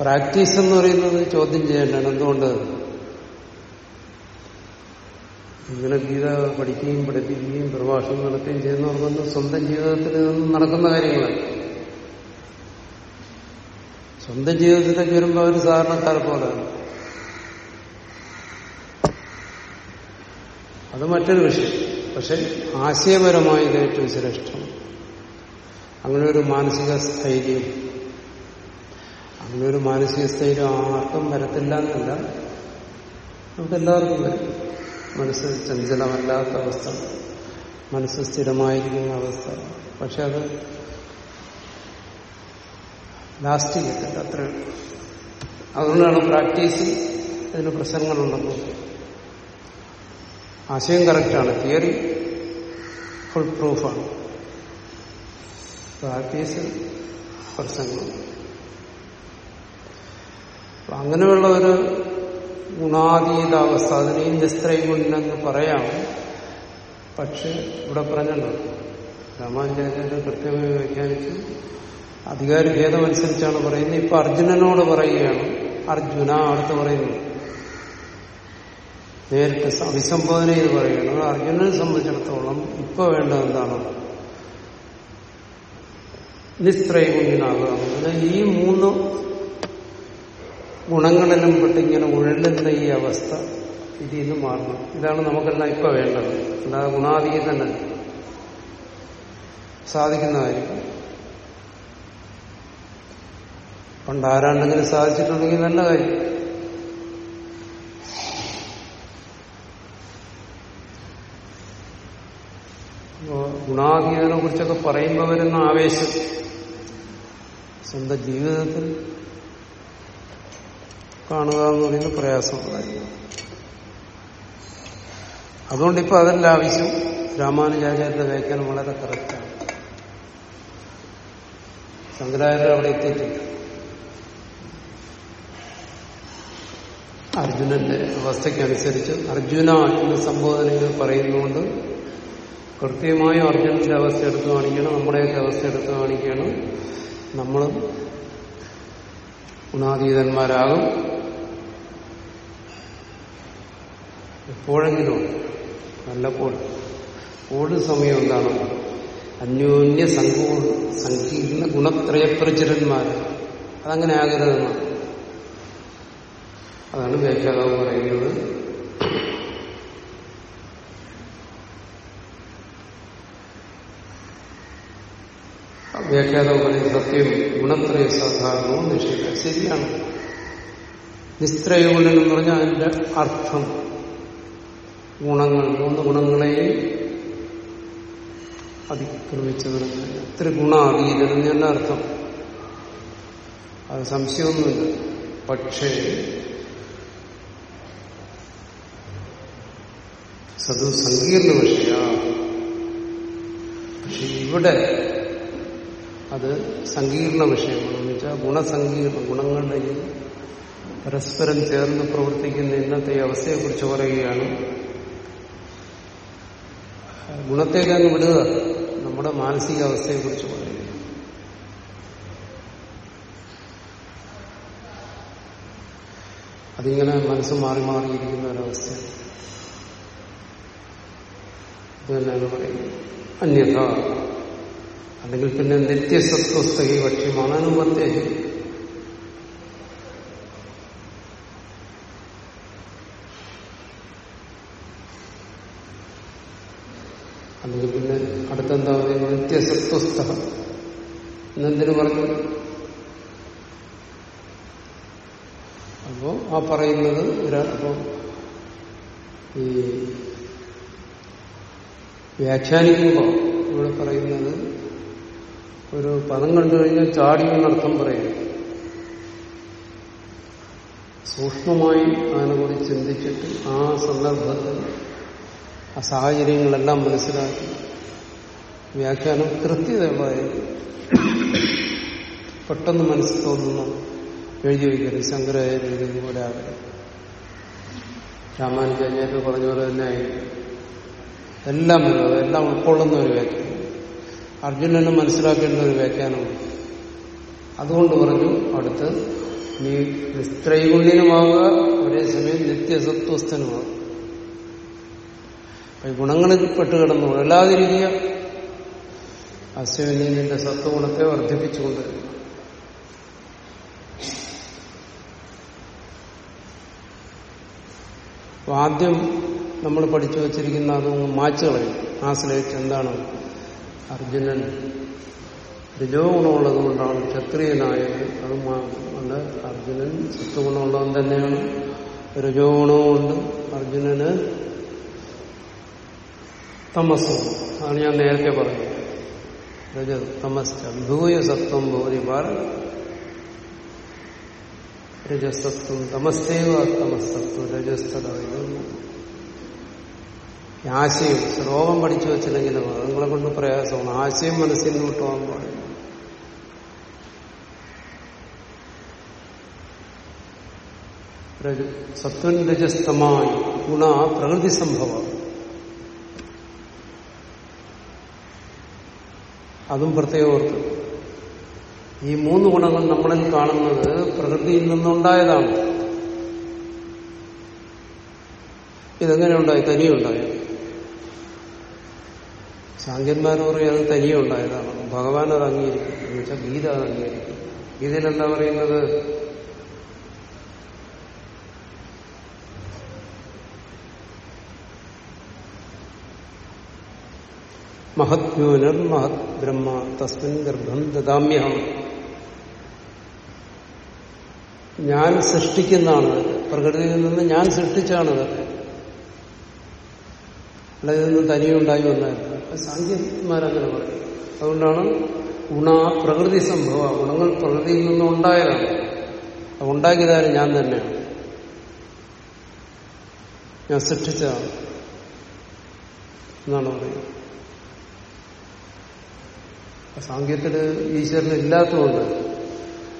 പ്രാക്ടീസ് എന്ന് പറയുന്നത് ചോദ്യം ചെയ്യേണ്ടതാണ്. എന്തുകൊണ്ട്? ഇങ്ങനെ ഗീത പഠിക്കുകയും പഠിപ്പിക്കുകയും പ്രഭാഷണം നടത്തുകയും ചെയ്യുന്നവർക്കൊന്നും സ്വന്തം ജീവിതത്തിൽ നിന്നും നടക്കുന്ന കാര്യങ്ങളാണ്. സ്വന്തം ജീവിതത്തിലേക്ക് വരുമ്പോൾ അവർ സാധാരണക്കാരെ പോലെ. അത് മറ്റൊരു വിഷയം. പക്ഷെ ആശയപരമായി ഇത് ഏറ്റവും ശ്രേഷ്ഠം. അങ്ങനെ ഒരു മാനസിക സ്ഥൈര്യം അങ്ങനെ ഒരു മാനസിക സ്ഥൈര്യം ആർക്കും വരത്തില്ല എന്നല്ല. നമുക്ക് എല്ലാവർക്കും വരും മനസ്സ് ചഞ്ചലമല്ലാത്ത അവസ്ഥ. മനസ്സ് സ്ഥിരമായിരിക്കുന്ന അവസ്ഥ. പക്ഷെ അത് ലാസ്റ്റ് ചെയ്യത്തില്ല അത്ര അതുകൊണ്ടാണ് പ്രാക്ടീസ് അതിന് പ്രശ്നങ്ങളുണ്ടെന്ന് ആശയം കറക്റ്റാണ്. Theory full പ്രൂഫാണ്. പ്രാക്ടീസ് പ്രശ്നങ്ങളുണ്ട് അങ്ങനെയുള്ള ഒരു ഗുണാതീതാവസ്ഥ അതിനെയും നിസ്ത്രൈഗുണ്യെന്ന് പറയാം. പക്ഷെ ഇവിടെ പറഞ്ഞല്ലോ രാമാനുജാചാര്യ കൃത്യമായി വ്യാഖ്യാനിച്ചു. അധികാരി ഭേദമനുസരിച്ചാണ് പറയുന്നത്. ഇപ്പൊ അർജുനനോട് പറയുകയാണ്. അർജുന അടുത്ത് പറയുന്നു. നേരിട്ട് അഭിസംബോധന ചെയ്ത് പറയുകയാണ്. അർജുനനെ സംബന്ധിച്ചിടത്തോളം ഇപ്പൊ വേണ്ടത് എന്താണ്? നിസ്ത്രൈകുണ്യനാകുക ഈ മൂന്ന് ഗുണങ്ങളിലും പെട്ട് ഇങ്ങനെ ഉഴലുന്ന ഈ അവസ്ഥ ഇതിൽ നിന്ന് മാറണം ഇതാണ് നമുക്കെല്ലാം ഇപ്പൊ വേണ്ടത്. അല്ലാതെ ഗുണാതീതനല്ല സാധിക്കുന്നതായിരിക്കും പണ്ട് ആരാണ്ടെങ്കിലും സാധിച്ചിട്ടുണ്ടെങ്കിൽ നല്ല കാര്യം. ഗുണാതീതനെ കുറിച്ചൊക്കെ പറയുമ്പോൾ വരുന്ന ആവേശം സ്വന്തം ജീവിതത്തിൽ കാണുക എന്ന് പറയുന്നത് പ്രയാസമുള്ള അതുകൊണ്ട് ഇപ്പൊ അതല്ല ആവശ്യം രാമാനുജാചാര്യന്റെ വ്യാഖ്യാനം വളരെ കറക്റ്റാണ് ശങ്കരാചാര്യ അവിടെ എത്തിയിട്ടില്ല അർജുനന്റെ അവസ്ഥയ്ക്കനുസരിച്ച് അർജുന എന്ന സംബോധനയിൽ പറയുന്നുകൊണ്ട് കൃത്യമായും അർജുനന്റെ അവസ്ഥ എടുത്തു കാണിക്കണം നമ്മുടെയൊക്കെ അവസ്ഥ എടുത്തു കാണിക്കണം. നമ്മളും ഗുണാതീതന്മാരാകും. എപ്പോഴെങ്കിലും നല്ലപ്പോൾ കൂടുതൽ സമയം എന്താണ്? അന്യോന്യ സങ്കൂ സങ്കീർണ ഗുണത്രയപ്രചരന്മാർ. അതങ്ങനെ ആകരുതെന്നാണ്. അതാണ് വ്യാഖ്യാതാവ് പറയുന്നത്. വ്യാഖ്യാതാവ് പറയുന്നത് സത്യം ഗുണത്രയ സാധാരണവും നിഷേധ ശരിയാണ്. നിസ്ത്രയോഗം എന്ന് പറഞ്ഞാൽ അതിന്റെ അർത്ഥം. ഗുണങ്ങൾ മൂന്ന് ഗുണങ്ങളെയും അതിക്രമിച്ചവരുണ്ട് എത്ര ഗുണ അറിയില്ലെന്ന് തന്നെ അർത്ഥം. അത് സംശയമൊന്നുമില്ല. പക്ഷേ സതു സങ്കീർണ വിഷയ. പക്ഷെ ഇവിടെ അത് സങ്കീർണ വിഷയമാണെന്ന് വെച്ചാൽ ഗുണസങ്കീർണ ഗുണങ്ങളുടെ ഈ പരസ്പരം ചേർന്ന് പ്രവർത്തിക്കുന്ന ഇന്നത്തെ അവസ്ഥയെക്കുറിച്ച് പറയുകയാണ് ഗുണത്തേക്ക് അങ്ങ് വിടുക. നമ്മുടെ മാനസികാവസ്ഥയെക്കുറിച്ച് പറയുന്നു അതിങ്ങനെ മനസ്സ് മാറി മാറിയിരിക്കുന്ന ഒരവസ്ഥ. ഇത് തന്നെയാണ് പറയുന്നത് അന്യഥ. അല്ലെങ്കിൽ പിന്നെ നിത്യസത്വസ്ഥ ഈ ഭക്ഷ്യമാണ് അനുഭവത്തെ അല്ലെങ്കിൽ പിന്നെ അടുത്തെന്താ പറയുന്നത് നിത്യസത്വസ്ഥ എന്നെന്തിനു പറഞ്ഞു? അപ്പോ ആ പറയുന്നത് അപ്പോ ഈ വ്യാഖ്യാനിക്കുമ്പോൾ ഇവിടെ പറയുന്നത് ഒരു പദം കണ്ടു കഴിഞ്ഞാൽ ചാടി എന്നർത്ഥം പറയുന്നു സൂക്ഷ്മമായി അതിനെക്കുറിച്ച് ചിന്തിച്ചിട്ട് ആ സന്ദർഭത്തിൽ ആ സാഹചര്യങ്ങളെല്ലാം മനസ്സിലാക്കി. വ്യാഖ്യാനം കൃത്യതയുള്ളതായിരുന്നു പെട്ടെന്ന് മനസ്സിൽ തോന്നുന്നു. എഴുതി വയ്ക്കരുത് ശങ്കരാചാര്യ എഴുതി പോലെ ആകരുത് രാമാനുജാചാര്യ പറഞ്ഞ പോലെ തന്നെ എല്ലാം വരുന്നത് എല്ലാം ഉൾക്കൊള്ളുന്ന ഒരു വ്യാഖ്യാനം. അർജുനന് മനസ്സിലാക്കേണ്ട ഒരു വ്യാഖ്യാനമാണ് അതുകൊണ്ട് പറഞ്ഞു അടുത്ത് നീ നിസ്ത്രൈകുണ്യനുമാവുക ഒരേ സമയം നിത്യസത്വസ്ഥനുമാകുക ഗുണങ്ങളിൽ പെട്ടുകിടന്നു അല്ലാതിരിക്കുക അശ്വനി നിന്റെ സത്വഗുണത്തെ വർദ്ധിപ്പിച്ചുകൊണ്ട്. ആദ്യം നമ്മൾ പഠിച്ചു വച്ചിരിക്കുന്ന അതൊന്ന് മാച്ചുകളെ ആശ്രയിച്ച് എന്താണ്? അർജുനൻ രജോ ഗുണമുള്ളത് കൊണ്ടാണ്. ക്ഷത്രിയനായത് അത് കൊണ്ട് അർജുനൻ സത്വഗുണമുള്ളവൻ തന്നെയാണ്. രജോ ഗുണവുമുണ്ട് അർജുനന്. തമസ്സും. അതാണ് ഞാൻ നേരത്തെ പറഞ്ഞത്. രജ തമസ് ഭൂയ സത്വം ഭൂരി പാല രജസത്വം തമസ്തേവ തമസ്തത്വം രജസ്ഥതായിരുന്നു ആശയം ശ്ലോകം പഠിച്ചു വെച്ചില്ലെങ്കിലും അത് നിങ്ങളെ കൊണ്ട് പ്രയാസമാണ്. ആശയം മനസ്സിൽ നിന്ന് വിട്ടുപോകാൻ പാടില്ല. സത്വൻ രജസ്തമായി. ഗുണ പ്രകൃതി സംഭവം. അതും പ്രത്യേകം ഈ മൂന്ന് ഗുണങ്ങൾ നമ്മളിൽ കാണുന്നത് പ്രകൃതിയിൽ നിന്നുണ്ടായതാണ്. ഇതെങ്ങനെ ഉണ്ടായി തനിയുണ്ടായി. സാങ്കന്മാർ പറയും അത് തനിയെ ഉണ്ടായതാണ് ഭഗവാൻ അത് അംഗീകരിക്കും എന്നുവെച്ചാൽ ഗീത അത് അംഗീകരിക്കും ഗീതയിൽ എന്താ പറയുന്നത്? മഹത്യോനർ മഹത് ബ്രഹ്മ തസ്മിൻ ഗർഭം ദദാമ്യഹം. ഞാൻ സൃഷ്ടിക്കുന്നതാണ് പ്രകൃതിയിൽ നിന്ന് ഞാൻ സൃഷ്ടിച്ചാണ് ഇതൊക്കെ അല്ല ഇതൊന്നും തനിയുണ്ടായി വന്നായിരുന്നു. സാങ്കേതികന്മാരങ്ങനെ പറയും. അതുകൊണ്ടാണ് ഗുണ പ്രകൃതി സംഭവ. ഗുണങ്ങൾ പ്രകൃതിയിൽ നിന്നും ഉണ്ടായതാണ്. അത് ഉണ്ടാക്കിയതാരും ഞാൻ തന്നെയാണ്. ഞാൻ സൃഷ്ടിച്ചതാണ്. എന്നാണ് പറയുന്നത്. സാങ്കേതികത്തിൽ ഈശ്വരൻ ഇല്ലാത്തതുകൊണ്ട്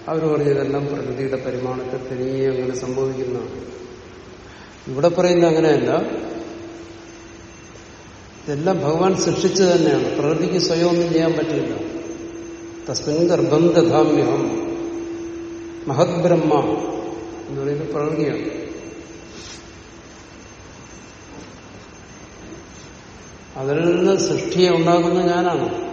അവർ പറഞ്ഞതെല്ലാം പ്രകൃതിയുടെ പരിമാണത്തിൽ തനിയെ അങ്ങനെ സംഭവിക്കുന്നതാണ്. ഇവിടെ പറയുന്ന അങ്ങനെയല്ല. ഇതെല്ലാം ഭഗവാൻ സൃഷ്ടിച്ചു തന്നെയാണ്. പ്രകൃതിക്ക് സ്വയം ഒന്നും ചെയ്യാൻ പറ്റില്ല. തസ്മിൻ ഗർഭം ദധാമ്യഹം മഹത് ബ്രഹ്മ എന്ന് പറയുന്നത് പ്രകൃതിയാണ്. അതിൽ നിന്ന് സൃഷ്ടിയെ ഉണ്ടാകുന്നത് ഞാനാണ്.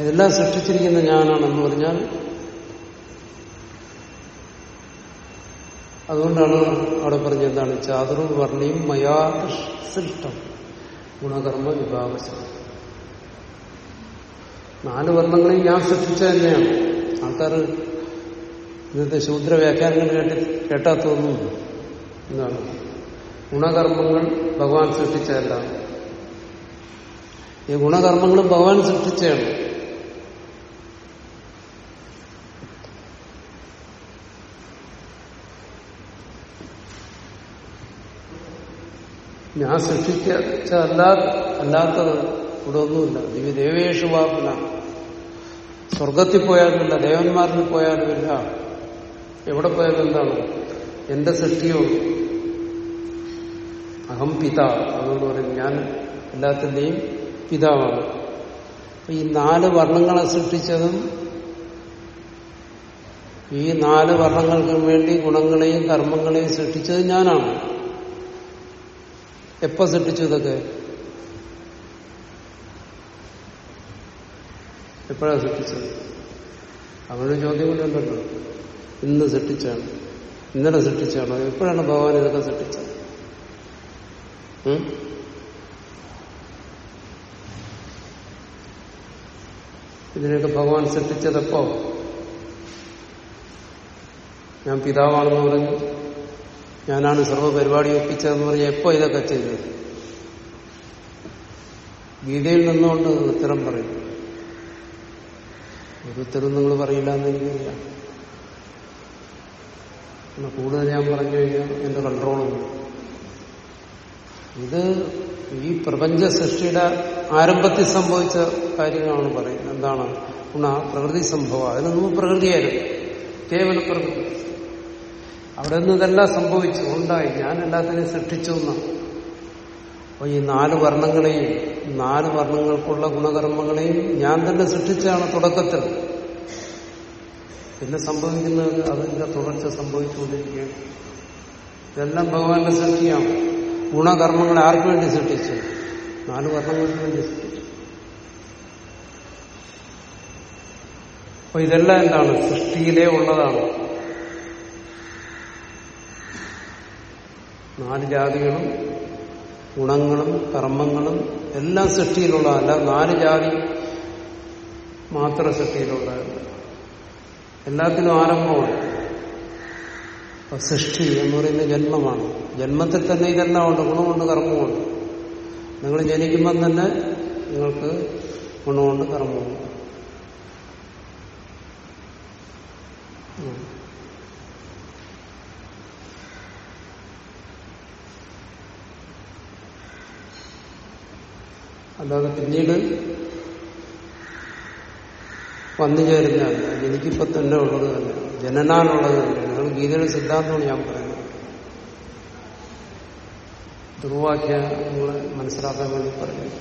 ഇതെല്ലാം സൃഷ്ടിച്ചിരിക്കുന്ന ഞാനാണെന്ന് പറഞ്ഞാൽ അതുകൊണ്ടാണ് അവിടെ പറഞ്ഞ എന്താണ്? ചാതുർവർണിയും മയാ സൃഷ്ടം ഗുണകർമ്മ വിഭാഗശം നാല് വർണങ്ങളെയും ഞാൻ സൃഷ്ടിച്ച തന്നെയാണ്. ആൾക്കാർ ഇന്നത്തെ ശൂദ്ര വ്യാഖ്യാനങ്ങൾ കേട്ടി തോന്നുന്നു എന്താണ്? ഗുണകർമ്മങ്ങൾ ഭഗവാൻ സൃഷ്ടിച്ചതല്ല. ഈ ഗുണകർമ്മങ്ങളും ഭഗവാൻ സൃഷ്ടിച്ചതാണ്. ഞാൻ സൃഷ്ടിച്ച അല്ലാ അല്ലാത്തത് ഇവിടെ ഒന്നുമില്ല. ദിവ്യ ദേവേഷു വാപ്പന സ്വർഗത്തിൽ പോയാലുമില്ല ദേവന്മാരിൽ പോയാലുമില്ല. എവിടെ പോയാലും എന്താണ്? എന്റെ സൃഷ്ടിയുള്ളൂ അഹം പിത. അതുകൊണ്ട് പറയും ഞാൻ എല്ലാത്തിന്റെയും പിതാവാണ്. ഈ നാല് വർണങ്ങളെ സൃഷ്ടിച്ചതും ഈ നാല് വർണങ്ങൾക്കും വേണ്ടി ഗുണങ്ങളെയും കർമ്മങ്ങളെയും സൃഷ്ടിച്ചത് ഞാനാണ്. എപ്പോ സൃഷ്ടിച്ചു ഇതൊക്കെ? എപ്പോഴാണ് സൃഷ്ടിച്ചത് അങ്ങനെ ചോദ്യം കൂടി ഉണ്ടല്ലോ. ഇന്ന് സൃഷ്ടിച്ചാണ് ഇന്നലെ സൃഷ്ടിച്ചാണോ എപ്പോഴാണ് ഭഗവാൻ ഇതൊക്കെ സൃഷ്ടിച്ചത്? ഇതിനൊക്കെ ഭഗവാൻ സൃഷ്ടിച്ചതെപ്പോ ഞാൻ പിതാവാണെന്ന് പറഞ്ഞു. ഞാനാണ് സർവ പരിപാടി ഒപ്പിച്ചതെന്ന് പറഞ്ഞ എപ്പോ ഇതൊക്കെ ചെയ്തത്? ഗീതയിൽ നിന്നുകൊണ്ട് ഉത്തരം പറയും. ഒരു ഉത്തരം നിങ്ങൾ പറയില്ല എന്ന് എനിക്കറിയാം കൂടുതൽ ഞാൻ പറഞ്ഞു കഴിഞ്ഞാൽ എന്റെ കൺട്രോളും ഇത് ഈ പ്രപഞ്ച സൃഷ്ടിയുടെ ആരംഭത്തിൽ സംഭവിച്ച കാര്യങ്ങളാണ് പറയുന്നത്. എന്താണ്? ഗുണ പ്രകൃതി സംഭവം. അതിന് മുമ്പ് പ്രകൃതിയായിരുന്നു. കേവല പ്രകൃതി. അവിടെ നിന്ന് ഇതെല്ലാം സംഭവിച്ചു. ഉണ്ടായി ഞാൻ എല്ലാത്തിനെയും സൃഷ്ടിച്ചു എന്നാണ് അപ്പൊ ഈ നാല് വർണങ്ങളെയും നാല് വർണങ്ങൾക്കുള്ള ഗുണകർമ്മങ്ങളെയും ഞാൻ തന്നെ സൃഷ്ടിച്ചാണ് തുടക്കത്തിൽ. പിന്നെ സംഭവിക്കുന്നത് അതിന്റെ തുടർച്ച സംഭവിച്ചുകൊണ്ടിരിക്കുകയാണ്. ഇതെല്ലാം ഭഗവാന്റെ സൃഷ്ടിയാണ്. ഗുണകർമ്മങ്ങൾ ആർക്ക് വേണ്ടി സൃഷ്ടിച്ചു? നാല് വർണങ്ങൾക്ക് വേണ്ടി സൃഷ്ടിച്ചു. അപ്പൊ ഇതെല്ലാം എന്താണ്? സൃഷ്ടിയിലേ ഉള്ളതാണ്. നാല് ജാതികളും ഗുണങ്ങളും കർമ്മങ്ങളും എല്ലാം സൃഷ്ടിയിലുള്ളതല്ല നാല് ജാതി മാത്രം സൃഷ്ടിയിലുള്ള എല്ലാത്തിനും ആരംഭമാണ്. സൃഷ്ടി എന്ന് പറയുന്ന ജന്മമാണ്. ജന്മത്തിൽ തന്നെ ഇതെല്ലാം ഉണ്ട് ഗുണമുണ്ട് കർമ്മമുണ്ട്. നിങ്ങൾ ജനിക്കുമ്പം തന്നെ നിങ്ങൾക്ക് ഗുണമുണ്ട് കർമ്മമുണ്ട്. അല്ലാതെ പിന്നീട് വന്നു ചേരുന്നതല്ല എനിക്കിപ്പോ തന്നെ ഉള്ളത് തന്നെ. ജനനാണുള്ളത് തന്നെ. നിങ്ങൾ ഗീതയുടെ സിദ്ധാന്തമാണ് ഞാൻ പറയുന്നത് ദുർവാക്യങ്ങളെ മനസ്സിലാക്കാൻ വേണ്ടി പറയുന്നു.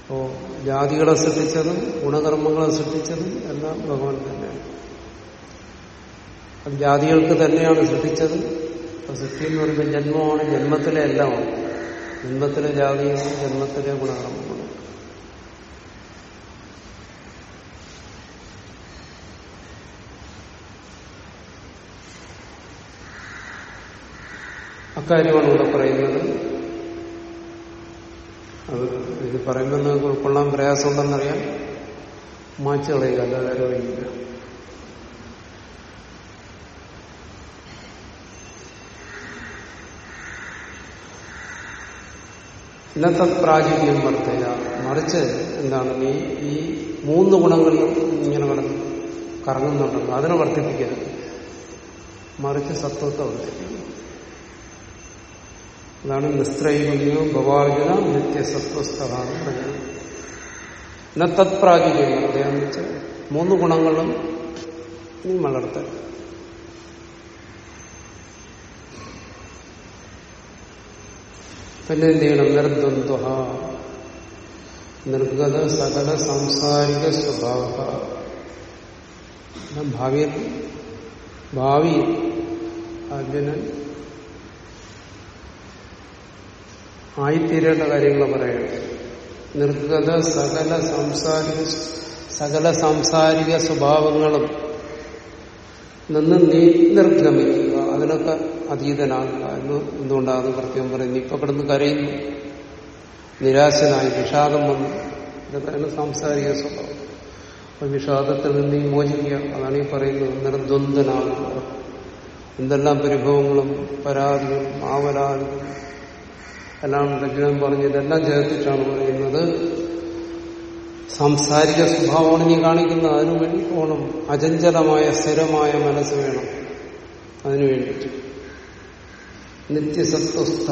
അപ്പോ ജാതികളെ സൃഷ്ടിച്ചതും ഗുണകർമ്മങ്ങളെ സൃഷ്ടിച്ചതും എല്ലാം ഭഗവാൻ തന്നെയാണ്. അത് ജാതികൾക്ക് തന്നെയാണ് സൃഷ്ടിച്ചത്. അപ്പൊ സൃഷ്ടി എന്ന് പറയുമ്പോൾ ജന്മമാണ് ജന്മത്തിലെ എല്ലാമാണ് ജന്മത്തിലെ ജാതിയാണ് ജന്മത്തിലെ ഗുണകർമ്മമാണ് അക്കാര്യമാണ് ഇവിടെ പറയുന്നത്. അത് ഇത് പറയുമ്പോൾ നിങ്ങൾക്ക് ഉൾക്കൊള്ളാൻ പ്രയാസമുണ്ടെന്നറിയാം. മാച്ചു കളയുക അല്ലാതെ അറിയില്ല ഇന്നത്തെ പ്രാചീന്യം വർത്തയ മറിച്ച് എന്താണ് നീ ഈ മൂന്ന് ഗുണങ്ങളിലും ഇങ്ങനെ കിടന്ന് കറങ്ങുന്നുണ്ടല്ലോ അതിനെ വർദ്ധിപ്പിക്കരുത്. മറിച്ച് സത്വത്തെ വർദ്ധിപ്പിക്കണം. അതാണ് നിസ്ത്രൈകുണ്യോ ഭവാർജുന നിത്യസത്വസ്ഥമാണ് പറയുന്നത് എന്ന തത്പ്രാചുര്യം അദ്ദേഹം വെച്ചാൽ മൂന്ന് ഗുണങ്ങളും നീ വളർത്തൽ പിന്നെ എന്ത് ചെയ്യണം നിർദ്വന്ദ്വ നിർഗത സകല സാംസാരിക സ്വഭാവ. ഭാവിയ ഭാവിയിൽ അർജുനൻ ആയിത്തീരേണ്ട കാര്യങ്ങൾ പറയുന്നത് നിർഗത സകല സാംസാരിക സകല സാംസാരിക സ്വഭാവങ്ങളും നിന്ന് നീ നിർഗമിക്കുക. അതിനൊക്കെ അതീതനാകുക എന്ന് എന്തുകൊണ്ടാണ് പ്രത്യേകം പറയുന്നത് ഇപ്പൊ കിടന്ന് കരയുന്നു. നിരാശനായി വിഷാദം വന്നു. ഇതൊക്കെയാണ് സാംസാരിക സ്വഭാവം. അപ്പൊ വിഷാദത്തിൽ നിന്ന് മോചിക്കുക അതാണ് ഈ പറയുന്നത്. നിർദ്വന്ദ്വനാകുക എന്തെല്ലാം പരിഭവങ്ങളും പരാതികളും ആവലാതികളും എല്ലാം രചനം പറഞ്ഞ് ഇതെല്ലാം ചേർത്തിട്ടാണ് പറയുന്നത്. സാംസാരിക സ്വഭാവമാണ് നീ കാണിക്കുന്നത്. അതിനു വേണ്ടി പോകണം അചഞ്ചലമായ സ്ഥിരമായ മനസ്സ് വേണം. അതിനു വേണ്ടിയിട്ട് നിത്യസത്വസ്ഥ.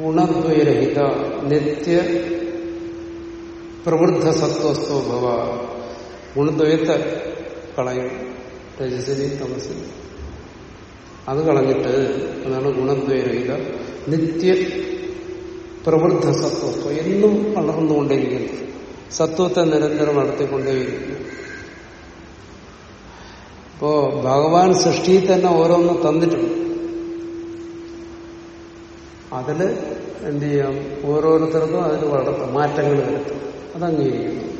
ഗുണദ്വയരഹിത നിത്യ പ്രവൃദ്ധ സത്വസ്ഥോ ഭവ. ഗുണദ്വയത്തെ കളയും രജസിനി തമസിനി അത് കളഞ്ഞിട്ട് അതാണ് ഗുണദ്വയരഹിത നിത്യ പ്രവൃദ്ധ സത്വത്വം എന്നും വളർന്നുകൊണ്ടേയിരിക്കുന്നു. സത്വത്തെ നിരന്തരം നടത്തിക്കൊണ്ടേയിരിക്കുന്നു അപ്പോ ഭഗവാൻ സൃഷ്ടിയിൽ തന്നെ ഓരോന്ന് തന്നിട്ടുണ്ട്. അതിൽ എന്ത് ചെയ്യാം? ഓരോരുത്തർക്കും അതിൽ വളർത്തും മാറ്റങ്ങൾ വരുത്തും. അത് അംഗീകരിക്കുന്നു.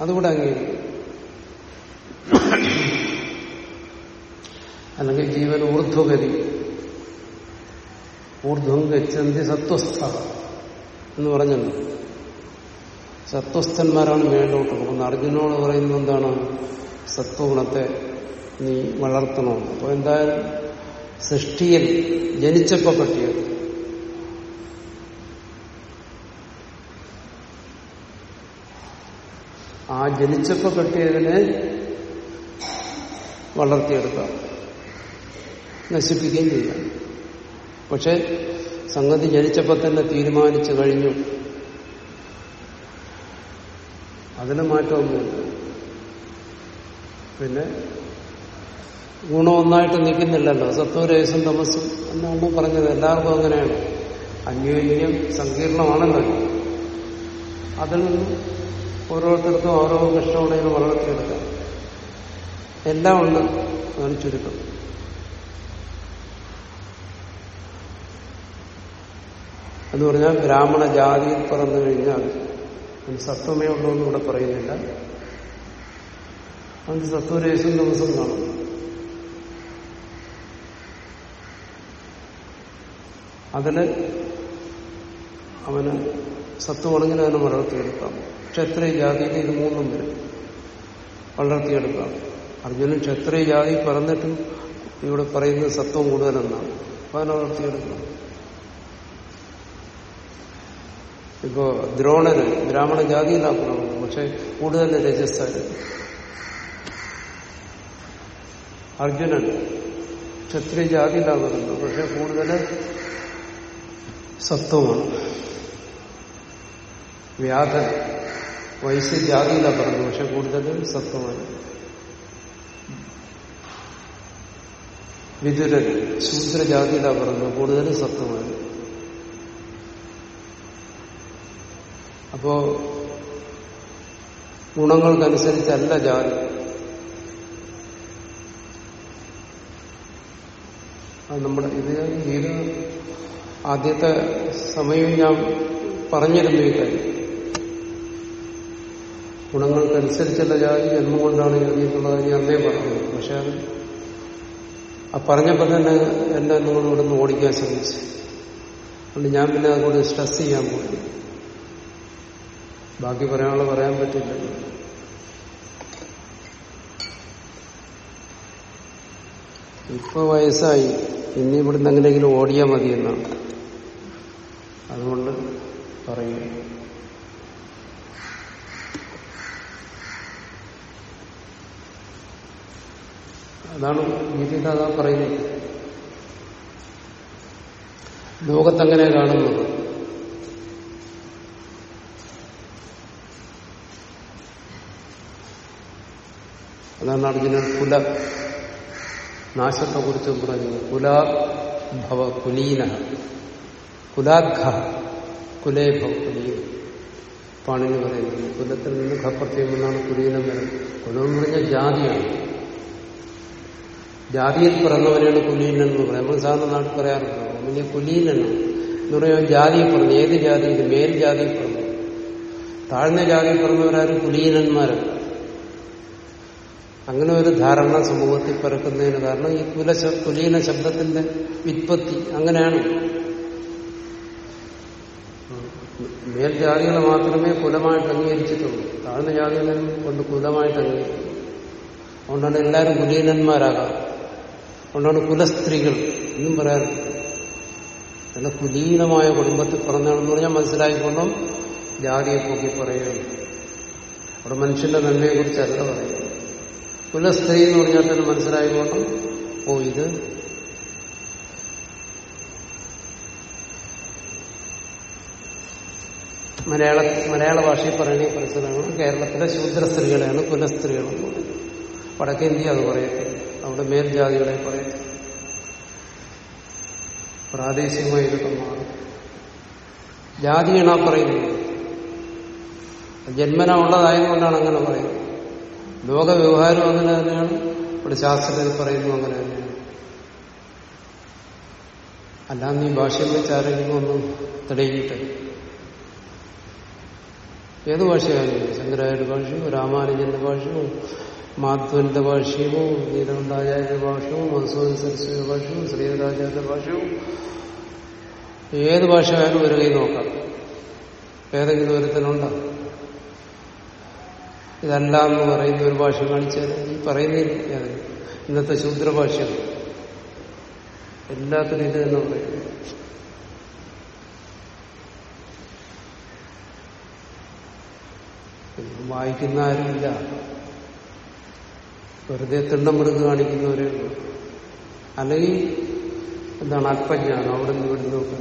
അതുകൂടെ അംഗീകരിക്കും അല്ലെങ്കിൽ ജീവൻ ഊർധ്വഗതി. ഊർധ്വം ഗച്ഛന്തി സത്വസ്ഥ എന്ന് പറഞ്ഞല്ലോ. സത്വസ്ഥന്മാരാണ് മേലോട്ട് പോകുന്നത്. അർജുനോട് പറയുന്നത് എന്താണ്? സത്വഗുണത്തെ നീ വളർത്തണം? അപ്പോൾ എന്തായാലും സൃഷ്ടിയിൽ ജനിച്ചപ്പോ പറ്റിയത്. ആ ജനിച്ചപ്പോ കെട്ടിയതിനെ വളർത്തിയെടുക്കാം നശിപ്പിക്കുകയും ചെയ്യാം പക്ഷെ സംഗതി ജനിച്ചപ്പോൾ തന്നെ തീരുമാനിച്ചു കഴിഞ്ഞു. അതിന് മാറ്റമൊന്നുമില്ല. പിന്നെ ഗുണം ഒന്നായിട്ട് നിൽക്കുന്നില്ലല്ലോ. സത്വരേശം തമസും എന്നാണ് പറഞ്ഞത്. എല്ലാവർക്കും അങ്ങനെയാണ്. അന്യോന്യം സങ്കീർണമാണല്ലോ. അതിൽ നിന്ന് ഓരോരുത്തർക്കും ഓരോ കൃഷ്ണോടെയും വളർത്തിയെടുക്കാം. എല്ലാം ഉണ്ട് അതാണ് ചുരുക്കം. എന്ന് പറഞ്ഞാൽ ബ്രാഹ്മണ ജാതിയിൽ പറഞ്ഞു കഴിഞ്ഞാൽ സത്വമേ ഉള്ളൂ എന്ന് ഇവിടെ പറയുന്നില്ല. അതിന് സത്വരേശം ദിവസം കാണും അതിൽ അവന് സത്വമാണെങ്കിൽ അവനെ വളർത്തിയെടുക്കാം. ക്ഷത്രിയ ജാതിയിൽ ഇത് മൂന്നും വരും. വളർത്തിയെടുക്കാം. അർജുനൻ ക്ഷത്രിയ ജാതി പറഞ്ഞിട്ടും ഇവിടെ പറയുന്നത് സത്വം കൂടുതലെന്നാണ്. അവനെ വളർത്തിയെടുക്കണം ഇപ്പോ ദ്രോണന് ബ്രാഹ്മണ ജാതിയിലാക്കണം പക്ഷെ കൂടുതൽ രജസ്സാര് അർജുനൻ ക്ഷത്രിയ ജാതിയിലാകുന്നുണ്ട് പക്ഷെ കൂടുതൽ സത്വമാണ്. വ്യാധൻ വൈശ്യജാതിയിലാണ് പറഞ്ഞു പക്ഷെ കൂടുതൽ സത്വമാണ്. വിതുരൻ ശൂദ്രജാതിയിലാണ് പറഞ്ഞു കൂടുതൽ സത്വമാണ്. അപ്പോ ഗുണങ്ങൾക്കനുസരിച്ചല്ല ജാതി. അത് നമ്മുടെ ഇത് ഇത് ആദ്യത്തെ സമയം ഞാൻ പറഞ്ഞിരുന്നു ഈ കാര്യം. ഗുണങ്ങൾക്കനുസരിച്ചുള്ള ജാതി ജന്മം കൊണ്ടാണ് ജാതി എന്നുള്ളത് ഞാൻ അന്നേ പറഞ്ഞു പക്ഷെ അത് ആ പറഞ്ഞപ്പോൾ തന്നെ എന്നെ നിങ്ങൾ നിന്ന് ഓടിക്കാൻ ശ്രമിച്ചു. അതുകൊണ്ട് ഞാൻ പിന്നെ അതുകൊണ്ട് സ്ട്രെസ് ചെയ്യാൻ പോയി. ബാക്കി പറയാനുള്ള പറയാൻ പറ്റില്ല ഇപ്പൊ വയസ്സായി. ഇനി ഇവിടുന്ന് എങ്ങനെയെങ്കിലും ഓടിയാൽ മതി എന്നാണ് അതുകൊണ്ട് പറയുക അതാണ് ഗീത അതാ പറയുന്നത്. ലോകത്തെങ്ങനെ കാണുന്നത് അതാണ് അർജുനൻ കുല. നാശത്തെ കുറിച്ച് പറഞ്ഞു കുലാഭവ കുലീന. കുലാഘ. കുലേ കുലീന പാണിന് പറയുന്നത് കുലത്തിൽ നിന്ന് ഖപ്രത്യം എന്നാണ് കുലീനം വരുന്നത്. കുലം എന്ന് പറഞ്ഞാൽ ജാതിയാണ്. ജാതിയിൽ പിറന്നവനെയാണ് കുലീനൻ എന്ന് പറയുന്നത്. നമ്മൾ സാധാരണ നാട്ടിൽ പറയാറുണ്ടോ വലിയ കുലീനാണ് എന്ന് പറയുമ്പോൾ ജാതിയിൽ പറഞ്ഞു ഏത് ജാതിയിൽ? മേൽ ജാതിയിൽ പറഞ്ഞു താഴ്ന്ന ജാതിയിൽ പറഞ്ഞവരാരും കുലീനന്മാരാണ് അങ്ങനെ ഒരു ധാരണ സമൂഹത്തിൽ പരക്കുന്നതിന് കാരണം ഈ കുല കുലീന ശബ്ദത്തിന്റെ വിത്പത്തി അങ്ങനെയാണ്. മേൽജാതികളെ മാത്രമേ കുലമായിട്ട് അംഗീകരിച്ചിട്ടുള്ളൂ. താഴ്ന്ന ജാതികളെ കൊണ്ട് കുലമായിട്ട് അംഗീകരിക്കും. അതുകൊണ്ടാണ് എല്ലാവരും കുലീനന്മാരാകാം അതുകൊണ്ടാണ് കുലസ്ത്രീകൾ എന്നും പറയാറുണ്ട് നല്ല കുലീനമായ കുടുംബത്തിൽ പറഞ്ഞാണെന്ന് പറഞ്ഞാൽ മനസ്സിലായിക്കൊണ്ടും ജാതിയെ പോക്കി പറയുകയാണ് അവിടെ മനുഷ്യന്റെ നന്മയെ കുറിച്ചല്ല പറയുന്നത് കുലസ്ത്രീ എന്ന് പറഞ്ഞാൽ തന്നെ മനസ്സിലായിക്കൊണ്ടും ഓ ഇത് മലയാള മലയാള ഭാഷയിൽ പറയുന്ന പരിസരമാണ് കേരളത്തിലെ ശൂദ്ര സ്ത്രീകളെയാണ് കുലസ്ത്രീകളെന്ന് പറയുന്നത് വടക്കേന്ത്യ അത് പറയത്തില്ല അവിടെ മേൽജാതികളെ പറയത്തില്ല പ്രാദേശികമായി ഇതൊക്കെ മാറും ജാതിയാണ് പറയുന്നത്. ജന്മന ഉള്ളതായതുകൊണ്ടാണ് അങ്ങനെ പറയുന്നത്. ലോക വ്യവഹാരം അങ്ങനെ തന്നെയാണ്. ഇവിടെ ശാസ്ത്രത്തിൽ പറയുന്നു അങ്ങനെ തന്നെയാണ്. അല്ലാന്ന് ഈ ഭാഷയിൽ വെച്ച് ആരെങ്കിലും ഒന്നും തെളിയിക്കട്ടെ ഏത് ഭാഷയായാലും ശങ്കരായുടെ ഭാഷയോ രാമാനുജന്റെ ഭാഷയോ മാധവന്റെ ഭാഷയോ നീലകണ്ഠാചാര്യ ഭാഷയോ മധുസൂദൻ സരസ്വതിയുടെ ഭാഷയോ ശ്രീധരാചാര്യന്റെ ഭാഷയോ ഏത് ഭാഷയായാലും ഒരു കൈ നോക്കാം. ഏതെങ്കിലും ഒരുത്തനുണ്ടോ ഇതല്ല എന്ന് പറയുന്ന ഒരു ഭാഷ കാണിച്ചാൽ ഈ പറയുന്നില്ല ഇന്നത്തെ ശൂദ്രഭാഷ എല്ലാത്തിനും ഇത് തന്നെ പറയുന്നു വായിക്കുന്ന ആരുമില്ല. വെറുതെ തിണ്ടം മൃഗ് കാണിക്കുന്നവരേ അല്ലെങ്കിൽ എന്താണ് അല്പജ്ഞാനം അവിടെ നിന്ന് ഇവിടെ നിന്നൊക്കെ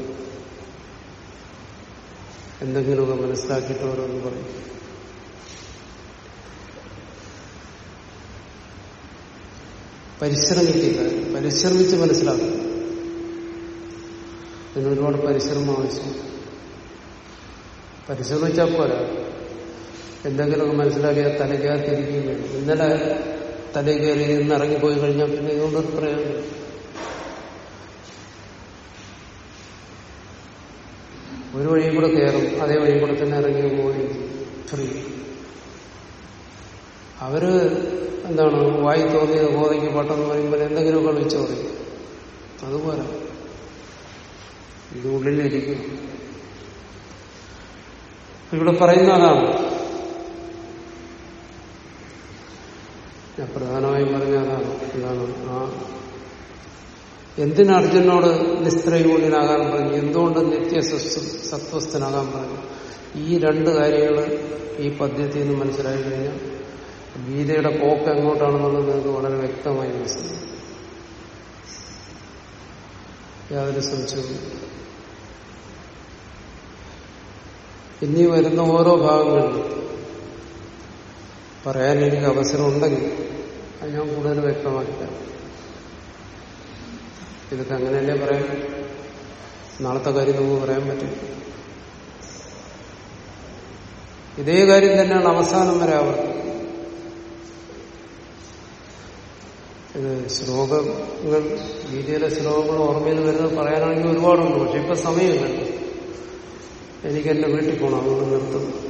എന്തെങ്കിലുമൊക്കെ മനസ്സിലാക്കിയിട്ട് ഓരോന്ന് പറയും. പരിശ്രമിക്കില്ല പരിശ്രമിച്ച് മനസ്സിലാക്കുക അതിനൊരുപാട് പരിശ്രമം ആവശ്യം. പരിശ്രമിച്ചാൽ പോരാ. എന്തെങ്കിലുമൊക്കെ മനസ്സിലാക്കിയാൽ തലയ്ക്കകത്തിരിക്കുകയും വേണം. ഇന്നലെ തലയിൽ കയറി നിന്ന് ഇറങ്ങിപ്പോയി കഴിഞ്ഞാൽ പിന്നെ ഇതുകൊണ്ടൊരു പ്രയോജനം ഒരു വഴിയും കൂടെ കയറും. അതേ വഴിയും കൂടെ തന്നെ ഇറങ്ങി പോയി ഫ്രീ. അവർ എന്താണ് വായി തോന്നിയത് ബോധയ്ക്ക് പട്ടെന്ന് പറയുമ്പോൾ എന്തെങ്കിലുമൊക്കെ വിളിച്ചു പറയും. അതുപോലെ. ഇത് ഉള്ളിലിരിക്കും. ഇവിടെ പറയുന്ന അതാണ്. ഞാൻ പ്രധാനമായും പറഞ്ഞ അതാണ്. എന്താണ്? ആ എന്തിന് അർജുനോട് നിസ്ത്രയൂണിനാകാൻ പറഞ്ഞു? എന്തുകൊണ്ട് നിത്യ സത്വസ്ഥനാകാൻ പറഞ്ഞു? ഈ രണ്ട് കാര്യങ്ങൾ ഈ പദ്യത്തിൽ നിന്ന് മനസ്സിലായി കഴിഞ്ഞാൽ ഗീതയുടെ പോക്ക് എങ്ങോട്ടാണെന്നുള്ളത് നിങ്ങൾക്ക് വളരെ വ്യക്തമായി മനസ്സിലാക്കും യാതൊരു സംശയവും ഇനി വരുന്ന ഓരോ ഭാഗങ്ങളിലും പറയാൻ എനിക്ക് അവസരം ഉണ്ടെങ്കിൽ അത് ഞാൻ കൂടുതൽ വ്യക്തമാക്കിക്കാം ഇതൊക്കെ അങ്ങനെയല്ലേ പറയാം നാളത്തെ കാര്യം നമുക്ക് പറയാൻ പറ്റും. ഇതേ കാര്യം തന്നെയാണ് അവസാനം വരെ ആവർത്തിക്കുന്നത് ഇത് ശ്ലോകങ്ങൾ ഗീതയിലെ ശ്ലോകങ്ങൾ ഓർമ്മയിൽ വരുന്നത് പറയാനാണെങ്കിൽ ഒരുപാടുണ്ട്. പക്ഷെ ഇപ്പൊ സമയമില്ല. എനിക്ക് എന്റെ വീട്ടിൽ പോകണം അതുകൊണ്ട് നിർത്തും